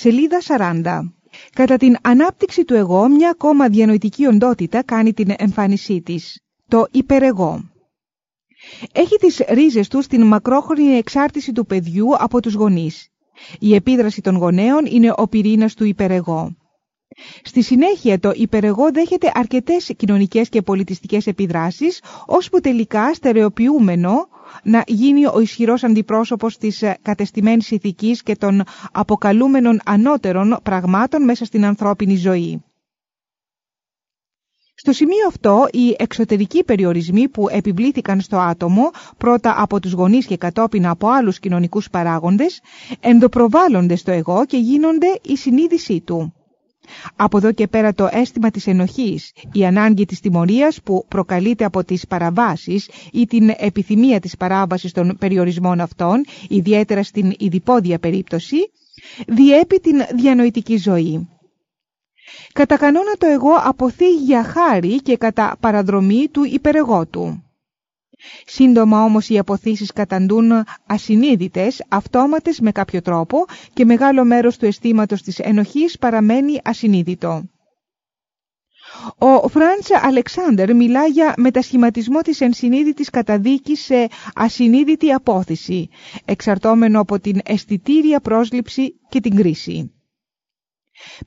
Σελίδα 40. Κατά την ανάπτυξη του εγώ, μια ακόμα διανοητική οντότητα κάνει την εμφάνισή της. Το υπερεγώ. Έχει τις ρίζες του στην μακρόχρονη εξάρτηση του παιδιού από τους γονείς. Η επίδραση των γονέων είναι ο πυρήνας του υπερεγώ. Στη συνέχεια το υπερεγώ δέχεται αρκετές κοινωνικές και πολιτιστικές επιδράσεις, ώσπου τελικά στερεοποιούμενο να γίνει ο ισχυρός αντιπρόσωπος της κατεστημένης ηθικής και των αποκαλούμενων ανώτερων πραγμάτων μέσα στην ανθρώπινη ζωή. Στο σημείο αυτό, οι εξωτερικοί περιορισμοί που επιβλήθηκαν στο άτομο, πρώτα από τους γονείς και κατόπιν από άλλους κοινωνικούς παράγοντες, ενδοπροβάλλονται στο εγώ και γίνονται η συνείδησή του. Από εδώ και πέρα το αίσθημα της ενοχής, η ανάγκη της τιμωρίας που προκαλείται από τις παραβάσεις ή την επιθυμία της παράβασης των περιορισμών αυτών, ιδιαίτερα στην ειδipόδια περίπτωση, διέπει την διανοητική ζωή. Κατά κανόνα το εγώ αποθεί για χάρη και κατά παραδρομή του υπερεγώ του. Σύντομα όμως οι αποθήσεις καταντούν ασυνείδητες, αυτόματες με κάποιο τρόπο και μεγάλο μέρος του αισθήματος της ενοχής παραμένει ασυνείδητο. Ο Φράντς Αλεξάνδερ μιλά για μετασχηματισμό της ενσυνείδητης καταδίκης σε ασυνείδητη απόθεση, εξαρτώμενο από την αισθητήρια πρόσληψη και την κρίση.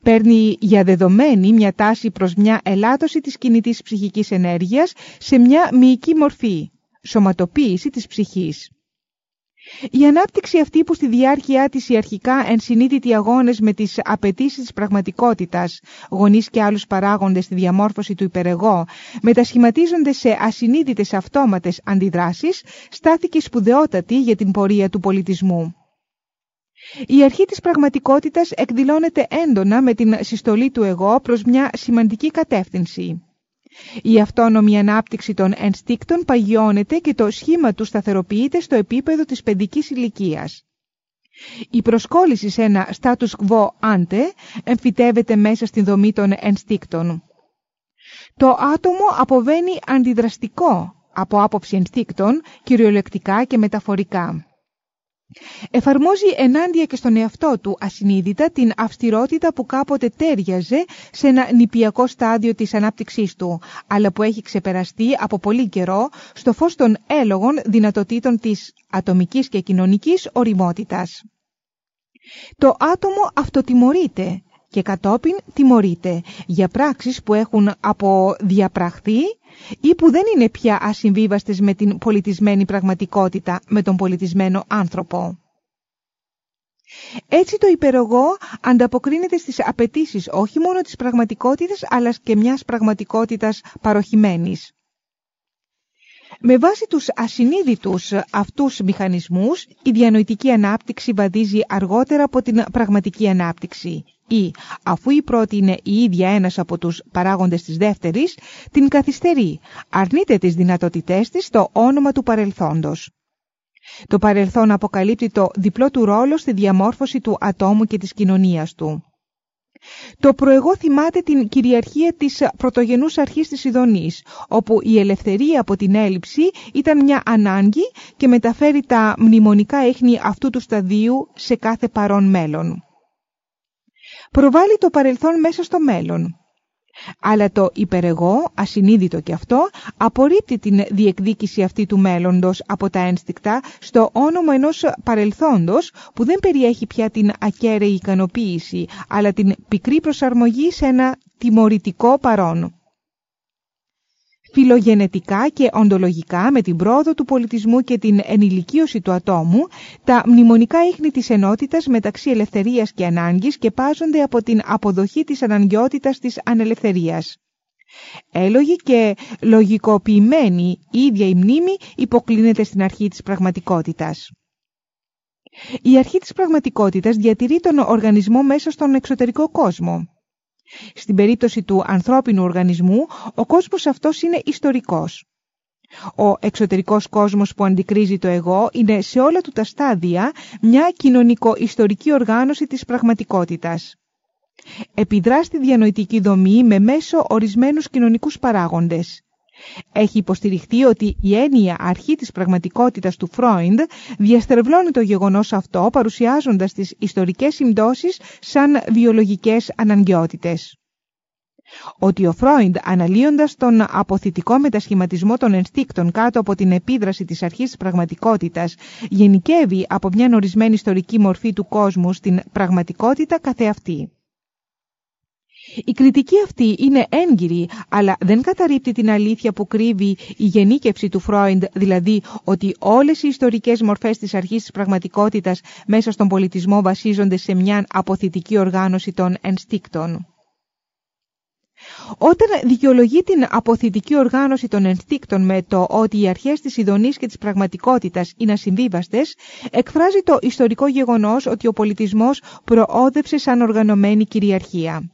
Παίρνει για δεδομένη μια τάση προς μια ελάττωση της κινητής ψυχικής ενέργειας σε μια μυϊκή μορφή, σωματοποίηση της ψυχής. Η ανάπτυξη αυτή που στη διάρκεια της οι αρχικά ενσυνείδητοι αγώνες με τις απαιτήσεις της πραγματικότητας, γονείς και άλλους παράγοντες στη διαμόρφωση του υπερεγώ, μετασχηματίζονται σε ασυνείδητες αυτόματες αντιδράσεις, στάθηκε σπουδαιότατη για την πορεία του πολιτισμού. Η αρχή της πραγματικότητας εκδηλώνεται έντονα με την συστολή του εγώ προς μια σημαντική κατεύθυνση. Η αυτόνομη ανάπτυξη των ενστίκτων παγιώνεται και το σχήμα του σταθεροποιείται στο επίπεδο της παιδικής ηλικίας. Η προσκόλληση σε ένα status quo ante εμφυτεύεται μέσα στην δομή των ενστίκτων. Το άτομο αποβαίνει αντιδραστικό από άποψη ενστίκτων, κυριολεκτικά και μεταφορικά. Εφαρμόζει ενάντια και στον εαυτό του ασυνείδητα την αυστηρότητα που κάποτε τέριαζε σε ένα νηπιακό στάδιο της ανάπτυξής του, αλλά που έχει ξεπεραστεί από πολύ καιρό στο φως των έλογων δυνατοτήτων της ατομικής και κοινωνικής οριμότητας. Το άτομο αυτοτιμωρείται και κατόπιν τιμωρείται για πράξεις που έχουν αποδιαπραχθεί ή που δεν είναι πια ασυμβίβαστες με την πολιτισμένη πραγματικότητα, με τον πολιτισμένο άνθρωπο. Έτσι το υπερογώ ανταποκρίνεται στις απαιτήσεις όχι μόνο της πραγματικότητας αλλά και μιας πραγματικότητας παροχημένης. Με βάση τους ασυνείδητους αυτούς μηχανισμούς, η διανοητική ανάπτυξη βαδίζει αργότερα από την πραγματική ανάπτυξη ή, αφού η πρώτη είναι η ίδια ένας από τους παράγοντες της δεύτερης, την καθυστερεί, αρνείται τις δυνατότητές της στο όνομα του παρελθόντος. Το παρελθόν αποκαλύπτει το διπλό του ρόλο στη διαμόρφωση του ατόμου και της κοινωνίας του. Το προεγώ θυμάται την κυριαρχία της πρωτογενούς αρχής της Ιδονής, όπου η ελευθερία από την έλλειψη ήταν μια ανάγκη και μεταφέρει τα μνημονικά έχνη αυτού του σταδίου σε κάθε παρόν μέλλον. Προβάλλει το παρελθόν μέσα στο μέλλον. Αλλά το υπερεγώ, ασυνείδητο και αυτό, απορρίπτει την διεκδίκηση αυτή του μέλλοντος από τα ένστικτα στο όνομα ενός παρελθόντος που δεν περιέχει πια την ακέραιη ικανοποίηση, αλλά την πικρή προσαρμογή σε ένα τιμωρητικό παρόν φιλογενετικά και οντολογικά με την πρόοδο του πολιτισμού και την ενηλικίωση του ατόμου, τα μνημονικά ίχνη της ενότητας μεταξύ ελευθερίας και ανάγκης και πάζονται από την αποδοχή της αναγκαιότητας της ανελευθερίας. Έλογη και λογικοποιημένη η ίδια η μνήμη υποκλίνεται στην αρχή της πραγματικότητας. Η αρχή της πραγματικότητας διατηρεί τον οργανισμό μέσα στον εξωτερικό κόσμο. Στην περίπτωση του ανθρώπινου οργανισμού, ο κόσμος αυτός είναι ιστορικός. Ο εξωτερικός κόσμος που αντικρίζει το εγώ είναι σε όλα του τα στάδια μια κοινωνικο-ιστορική οργάνωση της πραγματικότητας. Επιδρά στη διανοητική δομή με μέσο ορισμένους κοινωνικούς παράγοντες. Έχει υποστηριχθεί ότι η έννοια αρχή της πραγματικότητας του Φρόιντ διαστρεβλώνει το γεγονός αυτό παρουσιάζοντας τις ιστορικές συμπτώσεις σαν βιολογικές αναγκαιότητες. Ότι ο Φρόιντ αναλύοντας τον αποθητικό μετασχηματισμό των ενστίκτων κάτω από την επίδραση της αρχής της πραγματικότητας γενικεύει από μια ορισμένη ιστορική μορφή του κόσμου στην πραγματικότητα καθεαυτή. Η κριτική αυτή είναι έγκυρη, αλλά δεν καταρρύπτει την αλήθεια που κρύβει η γενίκευση του Φρόιντ, δηλαδή ότι όλες οι ιστορικές μορφές της αρχής της πραγματικότητας μέσα στον πολιτισμό βασίζονται σε μια αποθητική οργάνωση των ενστίκτων. Όταν δικαιολογεί την αποθητική οργάνωση των ενστίκτων με το ότι οι αρχές της ειδονής και της πραγματικότητας είναι ασυμβίβαστες, εκφράζει το ιστορικό γεγονός ότι ο πολιτισμός προόδευσε σαν οργανωμένη κυριαρχία.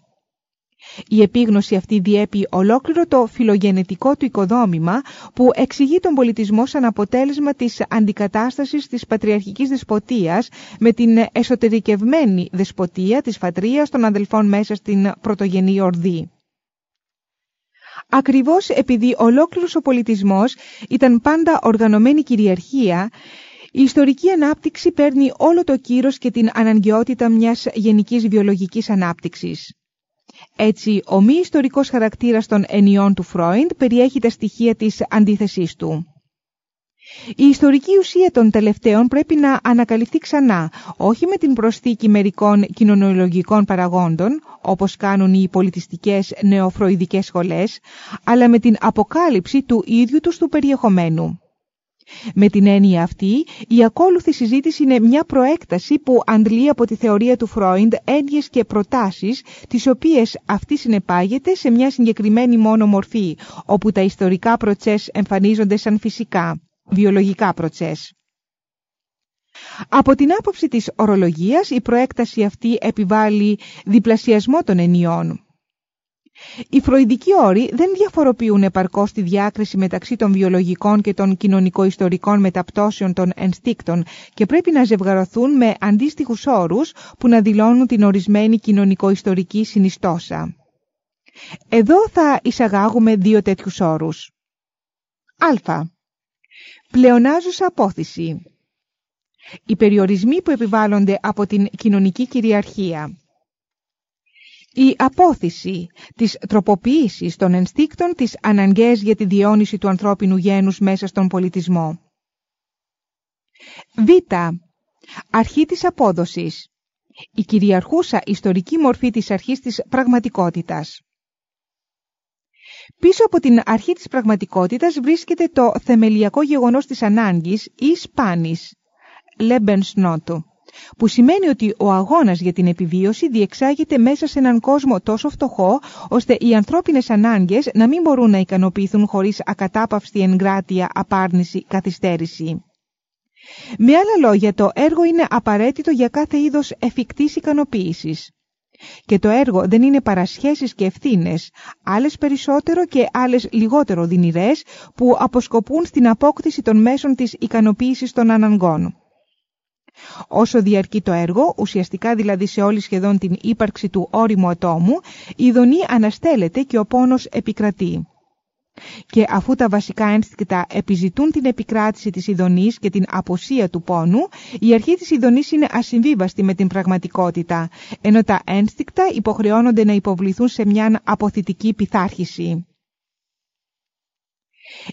Η επίγνωση αυτή διέπει ολόκληρο το φιλογενετικό του οικοδόμημα που εξηγεί τον πολιτισμό σαν αποτέλεσμα της αντικατάστασης της πατριαρχικής δεσποτείας με την εσωτερικευμένη δεσποτεία της φατρίας των αδελφών μέσα στην πρωτογενή ορδή. Ακριβώς επειδή ολόκληρος ο πολιτισμός ήταν πάντα οργανωμένη κυριαρχία, η ιστορική ανάπτυξη παίρνει όλο το κύρος και την αναγκαιότητα μιας γενικής βιολογικής ανάπτυξης. Έτσι, ο μη ιστορικός χαρακτήρας των ενιών του Φρόιντ περιέχει τα στοιχεία της αντίθεσής του. Η ιστορική ουσία των τελευταίων πρέπει να ανακαλυφθεί ξανά, όχι με την προσθήκη μερικών κοινωνιολογικών παραγόντων, όπως κάνουν οι πολιτιστικές νεοφροηδικές σχολές, αλλά με την αποκάλυψη του ίδιου τους του περιεχομένου. Με την έννοια αυτή, η ακόλουθη συζήτηση είναι μια προέκταση που αντλεί από τη θεωρία του Φρόιντ έννοιες και προτάσεις, τις οποίες αυτή συνεπάγεται σε μια συγκεκριμένη μόνο μορφή, όπου τα ιστορικά προτσές εμφανίζονται σαν φυσικά, βιολογικά προτσές. Από την άποψη της ορολογίας, η προέκταση αυτή επιβάλλει διπλασιασμό των ενιών. Οι φροηδικοί όροι δεν διαφοροποιούν επαρκώς τη διάκριση μεταξύ των βιολογικών και των κοινωνικο-ιστορικών μεταπτώσεων των ενστίκτων και πρέπει να ζευγαρωθούν με αντίστοιχους όρους που να δηλώνουν την ορισμένη κοινωνικο-ιστορική συνιστόσα. Εδώ θα εισαγάγουμε δύο τέτοιους όρους. Α. Πλεονάζουσα απόθεση. Οι περιορισμοί που επιβάλλονται από την κοινωνική κυριαρχία η απόθεση της τροποποίησης των ενστίκτων της αναγκαίες για τη διόνυση του ανθρώπινου γένους μέσα στον πολιτισμό. Β. Αρχή της απόδοσης. Η κυριαρχούσα ιστορική μορφή της αρχής της πραγματικότητας. Πίσω από την αρχή της πραγματικότητας βρίσκεται το θεμελιακό γεγονός της ανάγκης ή σπάνης, Lebensnot που σημαίνει ότι ο αγώνας για την επιβίωση διεξάγεται μέσα σε έναν κόσμο τόσο φτωχό, ώστε οι ανθρώπινες ανάγκες να μην μπορούν να ικανοποιηθούν χωρίς ακατάπαυστη εγκράτεια, απάρνηση, καθυστέρηση. Με άλλα λόγια, το έργο είναι απαραίτητο για κάθε είδος εφικτής ικανοποίησης. Και το έργο δεν είναι παρασχέσεις και ευθύνες, άλλες περισσότερο και άλλες λιγότερο δυνηρές, που αποσκοπούν στην απόκτηση των μέσων της ικανοποίησης των αναγκών. Όσο διαρκεί το έργο, ουσιαστικά δηλαδή σε όλη σχεδόν την ύπαρξη του όριμου ατόμου, η ειδονή αναστέλλεται και ο πόνος επικρατεί. Και αφού τα βασικά ένστικτα επιζητούν την επικράτηση της ειδονής και την αποσία του πόνου, η αρχή της ειδονής είναι ασυμβίβαστη με την πραγματικότητα, ενώ τα ένστικτα υποχρεώνονται να υποβληθούν σε μια αποθητική πειθάρχηση.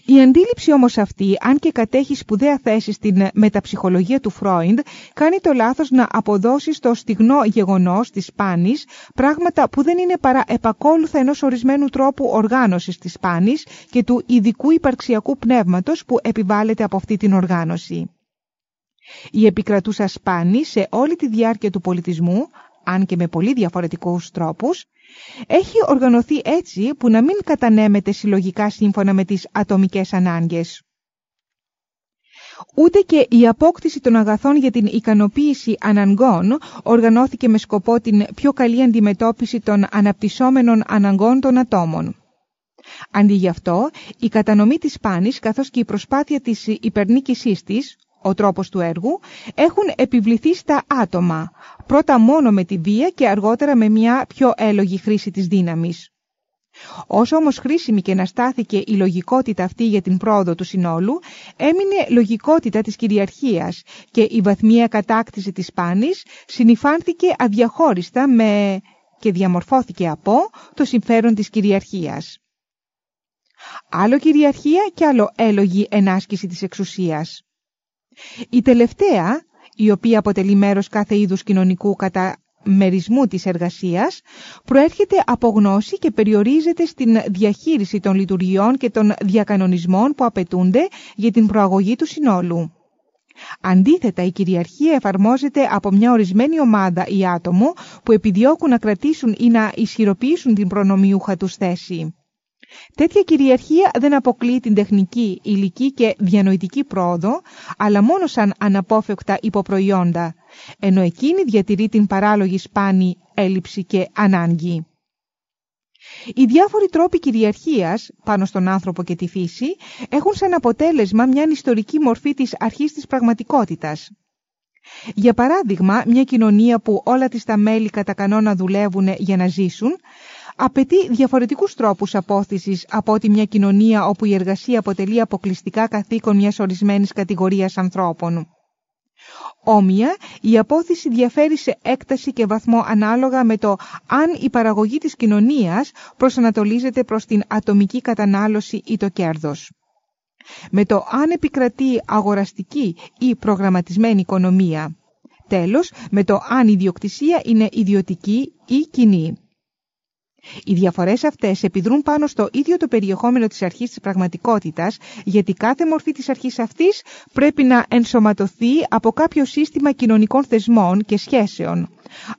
Η αντίληψη όμως αυτή, αν και κατέχει σπουδαία θέση στην μεταψυχολογία του Φρόιντ, κάνει το λάθος να αποδώσει στο στιγνό γεγονός της πάνης πράγματα που δεν είναι παρά επακόλουθα ενός ορισμένου τρόπου οργάνωσης της πάνης και του ειδικού υπαρξιακού πνεύματος που επιβάλλεται από αυτή την οργάνωση. Η επικρατούσα σπάνη σε όλη τη διάρκεια του πολιτισμού, αν και με πολύ διαφορετικούς τρόπους, έχει οργανωθεί έτσι που να μην κατανέμεται συλλογικά σύμφωνα με τις ατομικές ανάγκες. Ούτε και η απόκτηση των αγαθών για την ικανοποίηση αναγκών οργανώθηκε με σκοπό την πιο καλή αντιμετώπιση των αναπτυσσόμενων αναγκών των ατόμων. Αντί γι' αυτό, η κατανομή της πάνης καθώς και η προσπάθεια της υπερνίκησής της, ο τρόπος του έργου, έχουν επιβληθεί στα άτομα, πρώτα μόνο με τη βία και αργότερα με μια πιο έλογη χρήση της δύναμης. Όσο όμως χρήσιμη και να στάθηκε η λογικότητα αυτή για την πρόοδο του συνόλου, έμεινε λογικότητα της κυριαρχίας και η βαθμία κατάκτηση της πάνης συνειφάνθηκε αδιαχώριστα με και διαμορφώθηκε από το συμφέρον της κυριαρχίας. Άλλο κυριαρχία και άλλο έλογη ενάσκηση της εξουσίας. Η τελευταία, η οποία αποτελεί μέρος κάθε είδους κοινωνικού κατά μερισμού της εργασίας προέρχεται από γνώση και περιορίζεται στην διαχείριση των λειτουργιών και των διακανονισμών που απαιτούνται για την προαγωγή του συνόλου. Αντίθετα, η κυριαρχία εφαρμόζεται από μια ορισμένη ομάδα ή άτομο που επιδιώκουν να κρατήσουν ή να ισχυροποιήσουν την προνομιούχα τους θέση. Τέτοια κυριαρχία δεν αποκλείει την τεχνική, υλική και διανοητική πρόοδο, αλλά μόνο σαν αναπόφευκτα υποπροϊόντα, ενώ εκείνη διατηρεί την παράλογη σπάνη έλλειψη και ανάγκη. Οι διάφοροι τρόποι κυριαρχίας πάνω στον άνθρωπο και τη φύση έχουν σαν αποτέλεσμα μια ιστορική μορφή της αρχής της πραγματικότητας. Για παράδειγμα, μια κοινωνία που όλα της τα μέλη κατά κανόνα δουλεύουν για να ζήσουν, απαιτεί διαφορετικούς τρόπους απόθεσης από ότι μια κοινωνία όπου η εργασία αποτελεί αποκλειστικά καθήκον μιας ορισμένης κατηγορίας ανθρώπων. Όμοια, η απόθεση διαφέρει σε έκταση και βαθμό ανάλογα με το αν η παραγωγή της κοινωνίας προσανατολίζεται προς την ατομική κατανάλωση ή το κέρδος. Με το αν επικρατεί αγοραστική ή προγραμματισμένη οικονομία. Τέλος, με το αν η ιδιοκτησία είναι ιδιωτική ή κοινή. Οι διαφορές αυτές επιδρούν πάνω στο ίδιο το περιεχόμενο της αρχής της πραγματικότητας, γιατί κάθε μορφή της αρχής αυτής πρέπει να ενσωματωθεί από κάποιο σύστημα κοινωνικών θεσμών και σχέσεων,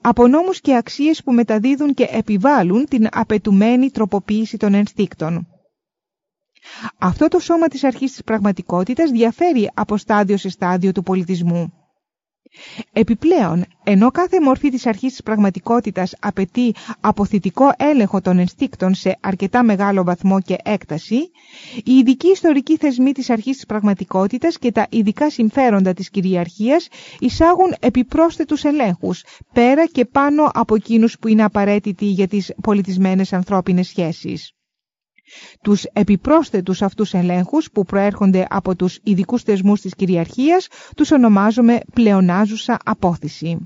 από νόμους και αξίες που μεταδίδουν και επιβάλλουν την απαιτουμένη τροποποίηση των ενστίκτων. Αυτό το σώμα της αρχής της πραγματικότητας διαφέρει από στάδιο σε στάδιο του πολιτισμού. Επιπλέον, ενώ κάθε μορφή της αρχής της πραγματικότητας απαιτεί αποθητικό έλεγχο των ενστίκτων σε αρκετά μεγάλο βαθμό και έκταση, οι ειδικοί ιστορικοί θεσμοί της αρχής της πραγματικότητας και τα ειδικά συμφέροντα της κυριαρχίας εισάγουν επιπρόσθετους ελέγχους, πέρα και πάνω από εκείνους που είναι απαραίτητοι για τις πολιτισμένες ανθρώπινες σχέσεις. Τους επιπρόσθετους αυτούς ελέγχους που προέρχονται από τους ειδικούς θεσμούς της κυριαρχίας τους ονομάζουμε πλεονάζουσα απόθεση.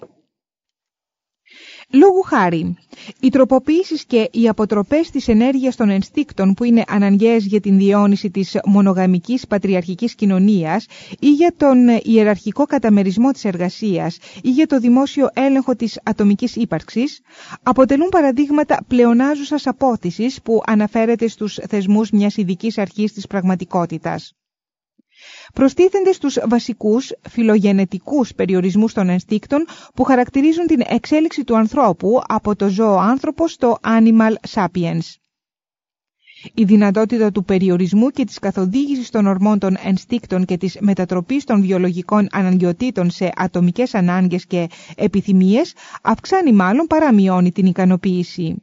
Λόγου χάρη, οι τροποποίησεις και οι αποτροπές της ενέργειας των ενστίκτων που είναι αναγκαίες για την διαιώνιση της μονογαμικής πατριαρχικής κοινωνίας ή για τον ιεραρχικό καταμερισμό της εργασίας ή για το δημόσιο έλεγχο της ατομικής ύπαρξης, αποτελούν παραδείγματα πλεονάζουσας απόθεσης που αναφέρεται στους θεσμούς μιας ειδικής αρχής της πραγματικότητας προστίθενται στους βασικούς φιλογενετικούς περιορισμούς των ενστίκτων που χαρακτηρίζουν την εξέλιξη του ανθρώπου από το ζώο άνθρωπο στο animal sapiens. Η δυνατότητα του περιορισμού και της καθοδήγησης των ορμών των ενστίκτων και της μετατροπής των βιολογικών αναγκαιοτήτων σε ατομικές ανάγκες και επιθυμίες αυξάνει μάλλον παρά μειώνει την ικανοποίηση.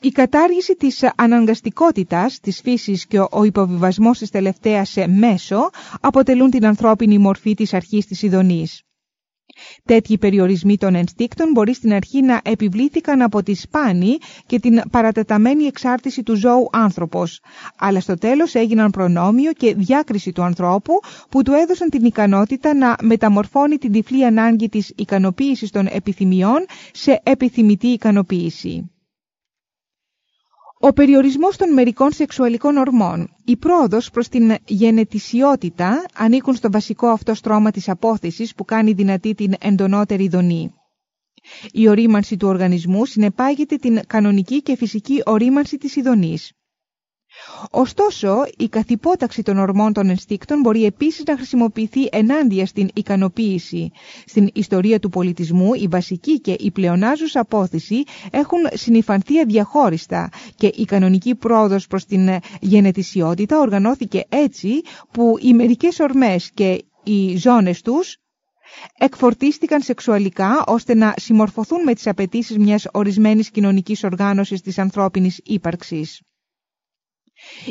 Η κατάργηση της αναγκαστικότητας της φύσης και ο υποβιβασμός της τελευταίας σε μέσο αποτελούν την ανθρώπινη μορφή της αρχής της ειδονής. Τέτοιοι περιορισμοί των ενστίκτων μπορεί στην αρχή να επιβλήθηκαν από τη σπάνη και την παρατεταμένη εξάρτηση του ζώου άνθρωπος, αλλά στο τέλος έγιναν προνόμιο και διάκριση του ανθρώπου που του έδωσαν την ικανότητα να μεταμορφώνει την τυφλή ανάγκη της ικανοποίησης των επιθυμιών σε επιθυμητή ικανοποίηση. Ο περιορισμός των μερικών σεξουαλικών ορμών, η πρόοδος προς την γενετησιότητα ανήκουν στο βασικό αυτό στρώμα της απόθεσης που κάνει δυνατή την εντονότερη δονή. Η ορίμανση του οργανισμού συνεπάγεται την κανονική και φυσική ορίμανση της ειδονής. Ωστόσο, η καθυπόταξη των ορμών των ενστίκτων μπορεί επίσης να χρησιμοποιηθεί ενάντια στην ικανοποίηση. Στην ιστορία του πολιτισμού, η βασική και η πλεονάζουσα απόθεση έχουν συνειφανθεί αδιαχώριστα και η κανονική πρόοδος προς την γενετησιότητα οργανώθηκε έτσι που οι μερικές ορμές και οι ζώνες τους εκφορτίστηκαν σεξουαλικά ώστε να συμμορφωθούν με τις απαιτήσεις μιας ορισμένης κοινωνικής οργάνωσης της ανθρώπινης ύπαρξης.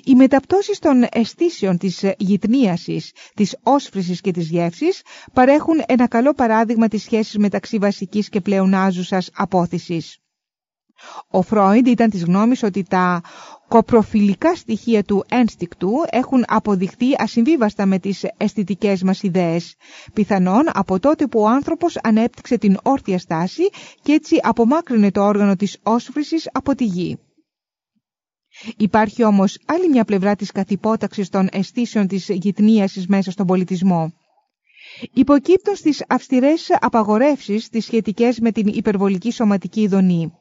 Οι μεταπτώσεις των αισθήσεων της γυτνίασης, της όσφρησης και της γεύσης παρέχουν ένα καλό παράδειγμα της σχέσης μεταξύ βασικής και πλεονάζουσας απόθεσης. Ο Φρόιντ ήταν της γνώμης ότι τα κοπροφιλικά στοιχεία του ένστικτου έχουν αποδειχθεί ασυμβίβαστα με τις αισθητικές μας ιδέες, πιθανόν από τότε που ο άνθρωπος ανέπτυξε την όρθια στάση και έτσι απομάκρυνε το όργανο της όσφρησης από τη γη. Υπάρχει όμως άλλη μια πλευρά της καθυπόταξης των αισθήσεων της γυτνίασης μέσα στον πολιτισμό. Υποκύπτουν στις αυστηρές απαγορεύσεις τις σχετικές με την υπερβολική σωματική ειδονή.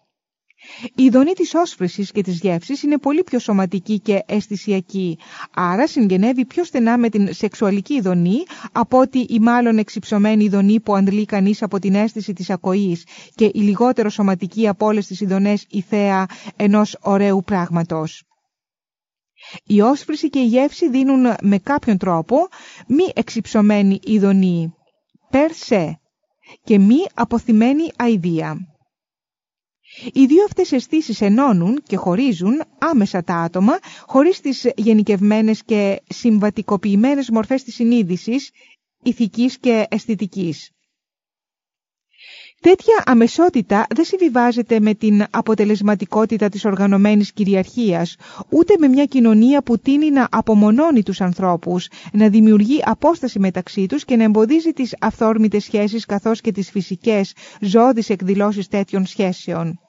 Η ειδονή της όσφρησης και της γεύσης είναι πολύ πιο σωματική και αισθησιακή, άρα συγγενεύει πιο στενά με την σεξουαλική ειδονή από ότι η μάλλον εξυψωμένη ειδονή που αντλεί κανείς από την αίσθηση της ακοής και η λιγότερο σωματική από όλες τις ειδονές η θέα ενός ωραίου πράγματος. Η όσφρηση και η γεύση δίνουν με κάποιον τρόπο μη εξυψωμένη ειδονή, per se, και μη αποθυμένη αηδία. Οι δύο αυτές αισθήσεις ενώνουν και χωρίζουν άμεσα τα άτομα χωρίς τις γενικευμένες και συμβατικοποιημένες μορφές της συνείδησης, ηθικής και αισθητικής. Τέτοια αμεσότητα δεν συμβιβάζεται με την αποτελεσματικότητα της οργανωμένης κυριαρχίας, ούτε με μια κοινωνία που τίνει να απομονώνει τους ανθρώπους, να δημιουργεί απόσταση μεταξύ τους και να εμποδίζει τις αυθόρμητες σχέσεις καθώς και τις φυσικές, ζώδεις εκδηλώσεις τέτοιων σχέσεων.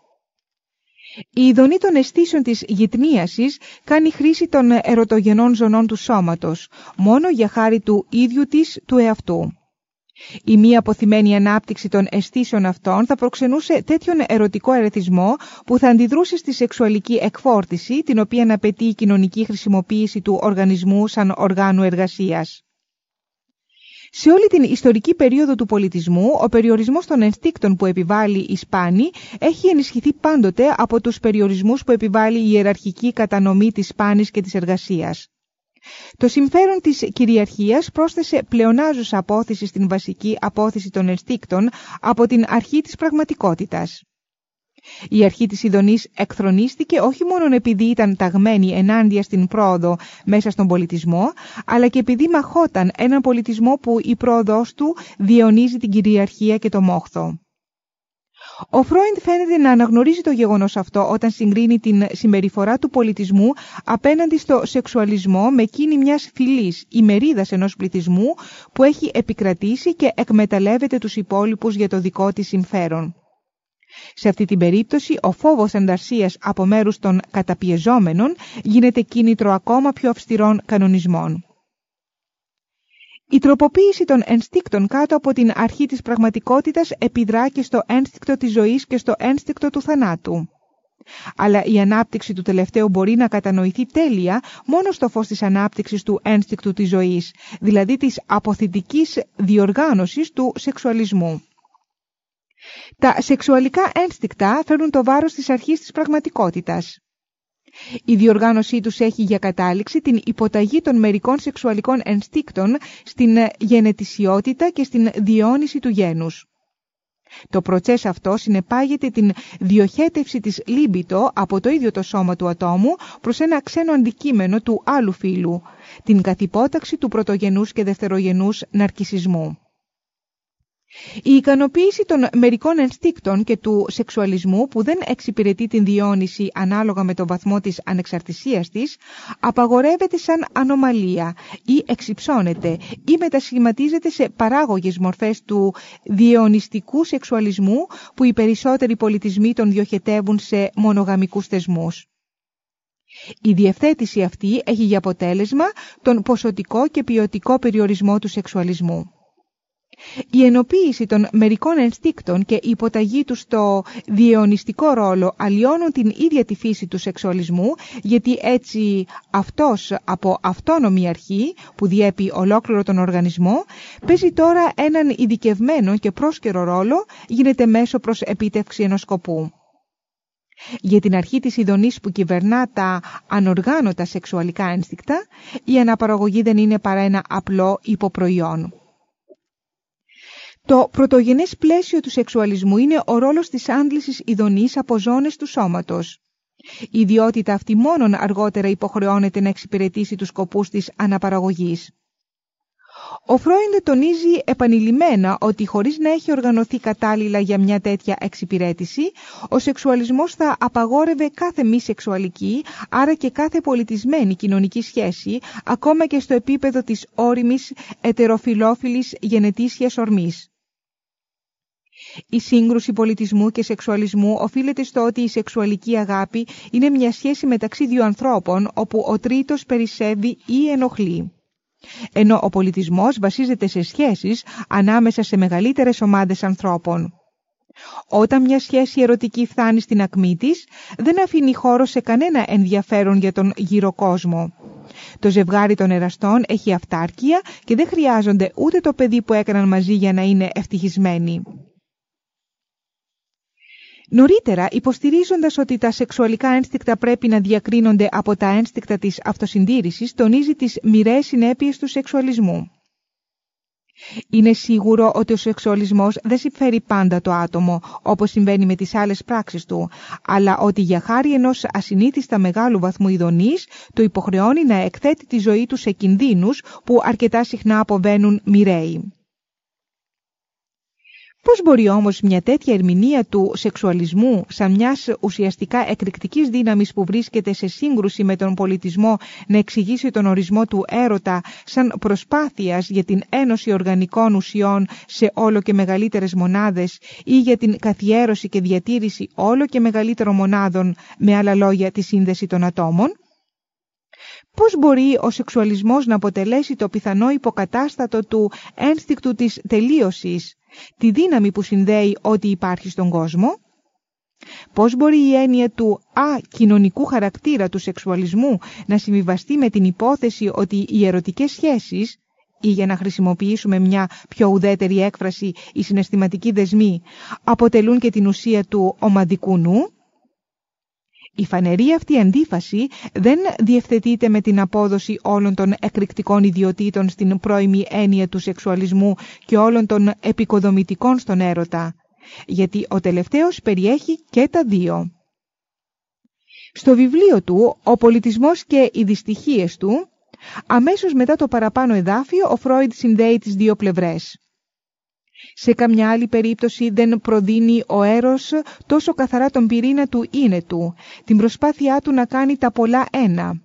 Η ειδονή των αισθήσεων της γυτνίασης κάνει χρήση των ερωτογενών ζωνών του σώματος, μόνο για χάρη του ίδιου της του εαυτού. Η μη αποθυμένη ανάπτυξη των αισθήσεων αυτών θα προξενούσε τέτοιον ερωτικό ερεθισμό που θα αντιδρούσε στη σεξουαλική εκφόρτιση, την οποία απαιτεί η κοινωνική χρησιμοποίηση του οργανισμού σαν οργάνου εργασίας. Σε όλη την ιστορική περίοδο του πολιτισμού, ο περιορισμός των ενστίκτων που επιβάλλει η Σπάνη έχει ενισχυθεί πάντοτε από τους περιορισμούς που επιβάλλει η ιεραρχική κατανομή της σπάνης και της εργασίας. Το συμφέρον της κυριαρχίας πρόσθεσε πλεονάζουσα απόθεση στην βασική απόθεση των ενστίκτων από την αρχή της πραγματικότητας. Η αρχή της Ιδονής εκθρονίστηκε όχι μόνο επειδή ήταν ταγμένη ενάντια στην πρόοδο μέσα στον πολιτισμό, αλλά και επειδή μαχόταν έναν πολιτισμό που η πρόοδος του διαιωνίζει την κυριαρχία και το μόχθο. Ο Φρόιντ φαίνεται να αναγνωρίζει το γεγονός αυτό όταν συγκρίνει την συμπεριφορά του πολιτισμού απέναντι στο σεξουαλισμό με εκείνη μιας φυλής, ημερίδας ενός πληθυσμού που έχει επικρατήσει και εκμεταλλεύεται τους υπόλοιπους για το δικό της συμφέρον. Σε αυτή την περίπτωση, ο φόβος ανταρσίας από μέρους των καταπιεζόμενων γίνεται κίνητρο ακόμα πιο αυστηρών κανονισμών. Η τροποποίηση των ενστίκτων κάτω από την αρχή της πραγματικότητας επιδρά και στο ένστικτο της ζωής και στο ένστικτο του θανάτου. Αλλά η ανάπτυξη του τελευταίου μπορεί να κατανοηθεί τέλεια μόνο στο φως της ανάπτυξης του ένστικτου της ζωής, δηλαδή της αποθητικής διοργάνωσης του σεξουαλισμού. Τα σεξουαλικά ένστικτα φέρνουν το βάρος της αρχής της πραγματικότητας. Η διοργάνωσή τους έχει για κατάληξη την υποταγή των μερικών σεξουαλικών ενστίκτων στην γενετησιότητα και στην διόνυση του γένους. Το προτσές αυτό συνεπάγεται την διοχέτευση της λίμπητο από το ίδιο το σώμα του ατόμου προς ένα ξένο αντικείμενο του άλλου φύλου, την καθυπόταξη του πρωτογενούς και δευτερογενούς ναρκισισμού. Η ικανοποίηση των μερικών ενστίκτων και του σεξουαλισμού που δεν εξυπηρετεί την διόνυση ανάλογα με τον βαθμό της ανεξαρτησίας της, απαγορεύεται σαν ανομαλία ή εξυψώνεται ή μετασχηματίζεται σε παράγωγες μορφές του διαιωνιστικού σεξουαλισμού που οι περισσότεροι πολιτισμοί τον διοχετεύουν σε μονογαμικούς θεσμούς. Η διευθέτηση αυτή έχει για αποτέλεσμα τον ποσοτικό και ποιοτικό περιορισμό του σεξουαλισμού. Η ενοποίηση των μερικών ενστίκτων και η υποταγή τους στο διαιωνιστικό ρόλο αλλοιώνουν την ίδια τη φύση του σεξουαλισμού, γιατί έτσι αυτός από αυτόνομη αρχή που διέπει ολόκληρο τον οργανισμό, παίζει τώρα έναν ειδικευμένο και πρόσκαιρο ρόλο, γίνεται μέσω προς επίτευξη ενός σκοπού. Για την αρχή της ειδονής που κυβερνά τα ανοργάνωτα σεξουαλικά ένστικτα, η αναπαραγωγή δεν είναι παρά ένα απλό υποπροϊόν. Το πρωτογενές πλαίσιο του σεξουαλισμού είναι ο ρόλος της άντλησης ειδονής από ζώνες του σώματος. Η ιδιότητα αυτή μόνον αργότερα υποχρεώνεται να εξυπηρετήσει τους σκοπούς της αναπαραγωγής. Ο Φρόιντ τονίζει επανειλημμένα ότι χωρίς να έχει οργανωθεί κατάλληλα για μια τέτοια εξυπηρέτηση, ο σεξουαλισμός θα απαγόρευε κάθε μη σεξουαλική, άρα και κάθε πολιτισμένη κοινωνική σχέση, ακόμα και στο επίπεδο της όριμης ετεροφιλόφιλης γενετήσιας ορμής. Η σύγκρουση πολιτισμού και σεξουαλισμού οφείλεται στο ότι η σεξουαλική αγάπη είναι μια σχέση μεταξύ δύο ανθρώπων όπου ο τρίτος περισσεύει ή ενοχλεί ενώ ο πολιτισμός βασίζεται σε σχέσεις ανάμεσα σε μεγαλύτερες ομάδες ανθρώπων. Όταν μια σχέση ερωτική φτάνει στην ακμή της, δεν αφήνει χώρο σε κανένα ενδιαφέρον για τον γύρω κόσμο. Το ζευγάρι των εραστών έχει αυτάρκεια και δεν χρειάζονται ούτε το παιδί που έκαναν μαζί για να είναι ευτυχισμένοι. Νωρίτερα, υποστηρίζοντας ότι τα σεξουαλικά ένστικτα πρέπει να διακρίνονται από τα ένστικτα της αυτοσυντήρησης, τονίζει τις μοιραίες συνέπειες του σεξουαλισμού. Είναι σίγουρο ότι ο σεξουαλισμός δεν συμφέρει πάντα το άτομο, όπως συμβαίνει με τις άλλες πράξεις του, αλλά ότι για χάρη ενός ασυνήθιστα μεγάλου βαθμού ειδονής, το υποχρεώνει να εκθέτει τη ζωή του σε κινδύνους που αρκετά συχνά αποβαίνουν μοιραίοι. Πώς μπορεί όμως μια τέτοια ερμηνεία του σεξουαλισμού σαν μιας ουσιαστικά εκρηκτικής δύναμης που βρίσκεται σε σύγκρουση με τον πολιτισμό να εξηγήσει τον ορισμό του έρωτα σαν προσπάθειας για την ένωση οργανικών ουσιών σε όλο και μεγαλύτερες μονάδες ή για την καθιέρωση και διατήρηση όλο και μεγαλύτερων μονάδων, με άλλα λόγια τη σύνδεση των ατόμων; Πώς μπορεί ο σεξουαλισμός να αποτελέσει το πιθανό υποκατάστατο του ένστικτου της τελείωσης, τη δύναμη που συνδέει ό,τι υπάρχει στον κόσμο; Πώς μπορεί η έννοια του α-κοινωνικού χαρακτήρα του σεξουαλισμού να συμβιβαστεί με την υπόθεση ότι οι ερωτικές σχέσεις ή για να χρησιμοποιήσουμε μια πιο ουδέτερη έκφραση οι συναισθηματικοί δεσμοί αποτελούν και την ουσία του ομαδικού νου; Η φανερή αυτή αντίφαση δεν διευθετείται με την απόδοση όλων των εκρηκτικών ιδιωτήτων στην πρώιμη έννοια του σεξουαλισμού και όλων των επικοδομητικών στον έρωτα, γιατί ο τελευταίος περιέχει και τα δύο. Στο βιβλίο του «Ο πολιτισμός και οι δυστυχίες του», αμέσως μετά το παραπάνω εδάφιο, ο Φρόιντ συνδέει τις δύο πλευρές. Σε καμιά άλλη περίπτωση δεν προδίνει ο έρος τόσο καθαρά τον πυρήνα του είναι του, την προσπάθειά του να κάνει τα πολλά ένα.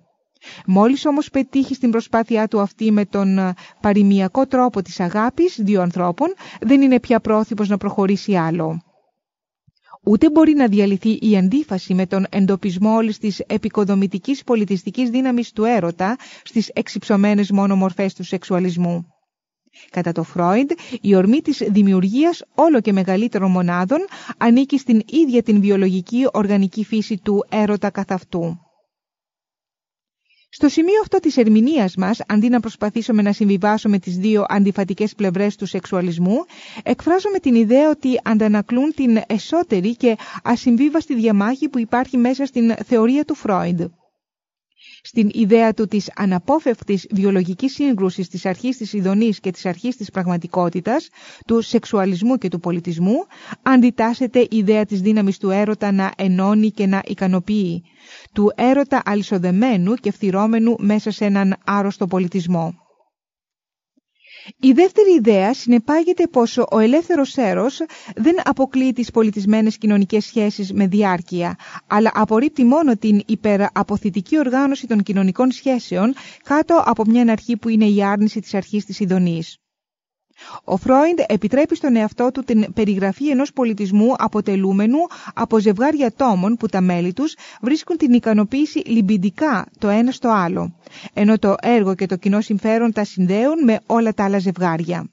Μόλις όμως πετύχει στην προσπάθειά του αυτή με τον παροιμιακό τρόπο της αγάπης δύο ανθρώπων, δεν είναι πια πρόθυμος να προχωρήσει άλλο. Ούτε μπορεί να διαλυθεί η αντίφαση με τον εντοπισμό όλης της επικοδομητικής πολιτιστικής δύναμης του έρωτα στις εξυψωμένες μόνο μορφές του σεξουαλισμού. Κατά το Φρόιντ, η ορμή της δημιουργίας όλο και μεγαλύτερων μονάδων ανήκει στην ίδια την βιολογική οργανική φύση του έρωτα καθ' αυτού. Στο σημείο αυτό της ερμηνείας μας, αντί να προσπαθήσουμε να συμβιβάσουμε τις δύο αντιφατικές πλευρές του σεξουαλισμού, εκφράζουμε την ιδέα ότι αντανακλούν την εσωτερή και ασυμβίβαστη διαμάχη που υπάρχει μέσα στην θεωρία του Φρόιντ στην ιδέα του της αναπόφευκτης βιολογικής σύγκρουσης της αρχής της ειδονής και της αρχής της πραγματικότητας, του σεξουαλισμού και του πολιτισμού, αντιτάσσεται η ιδέα της δύναμης του έρωτα να ενώνει και να ικανοποιεί, του έρωτα αλυσοδεμένου και φθυρώμενου μέσα σε έναν άρρωστο πολιτισμό. Η δεύτερη ιδέα συνεπάγεται πως ο ελεύθερος έρος δεν αποκλείει τις πολιτισμένες κοινωνικές σχέσεις με διάρκεια, αλλά απορρίπτει μόνο την υπεραποθητική οργάνωση των κοινωνικών σχέσεων κάτω από μια αρχή που είναι η άρνηση της αρχής της ειδονής. Ο Φρόιντ επιτρέπει στον εαυτό του την περιγραφή ενός πολιτισμού αποτελούμενου από ζευγάρια ατόμων που τα μέλη τους βρίσκουν την ικανοποίηση λιμπιντικά το ένα στο άλλο, ενώ το έργο και το κοινό συμφέρον τα συνδέουν με όλα τα άλλα ζευγάρια.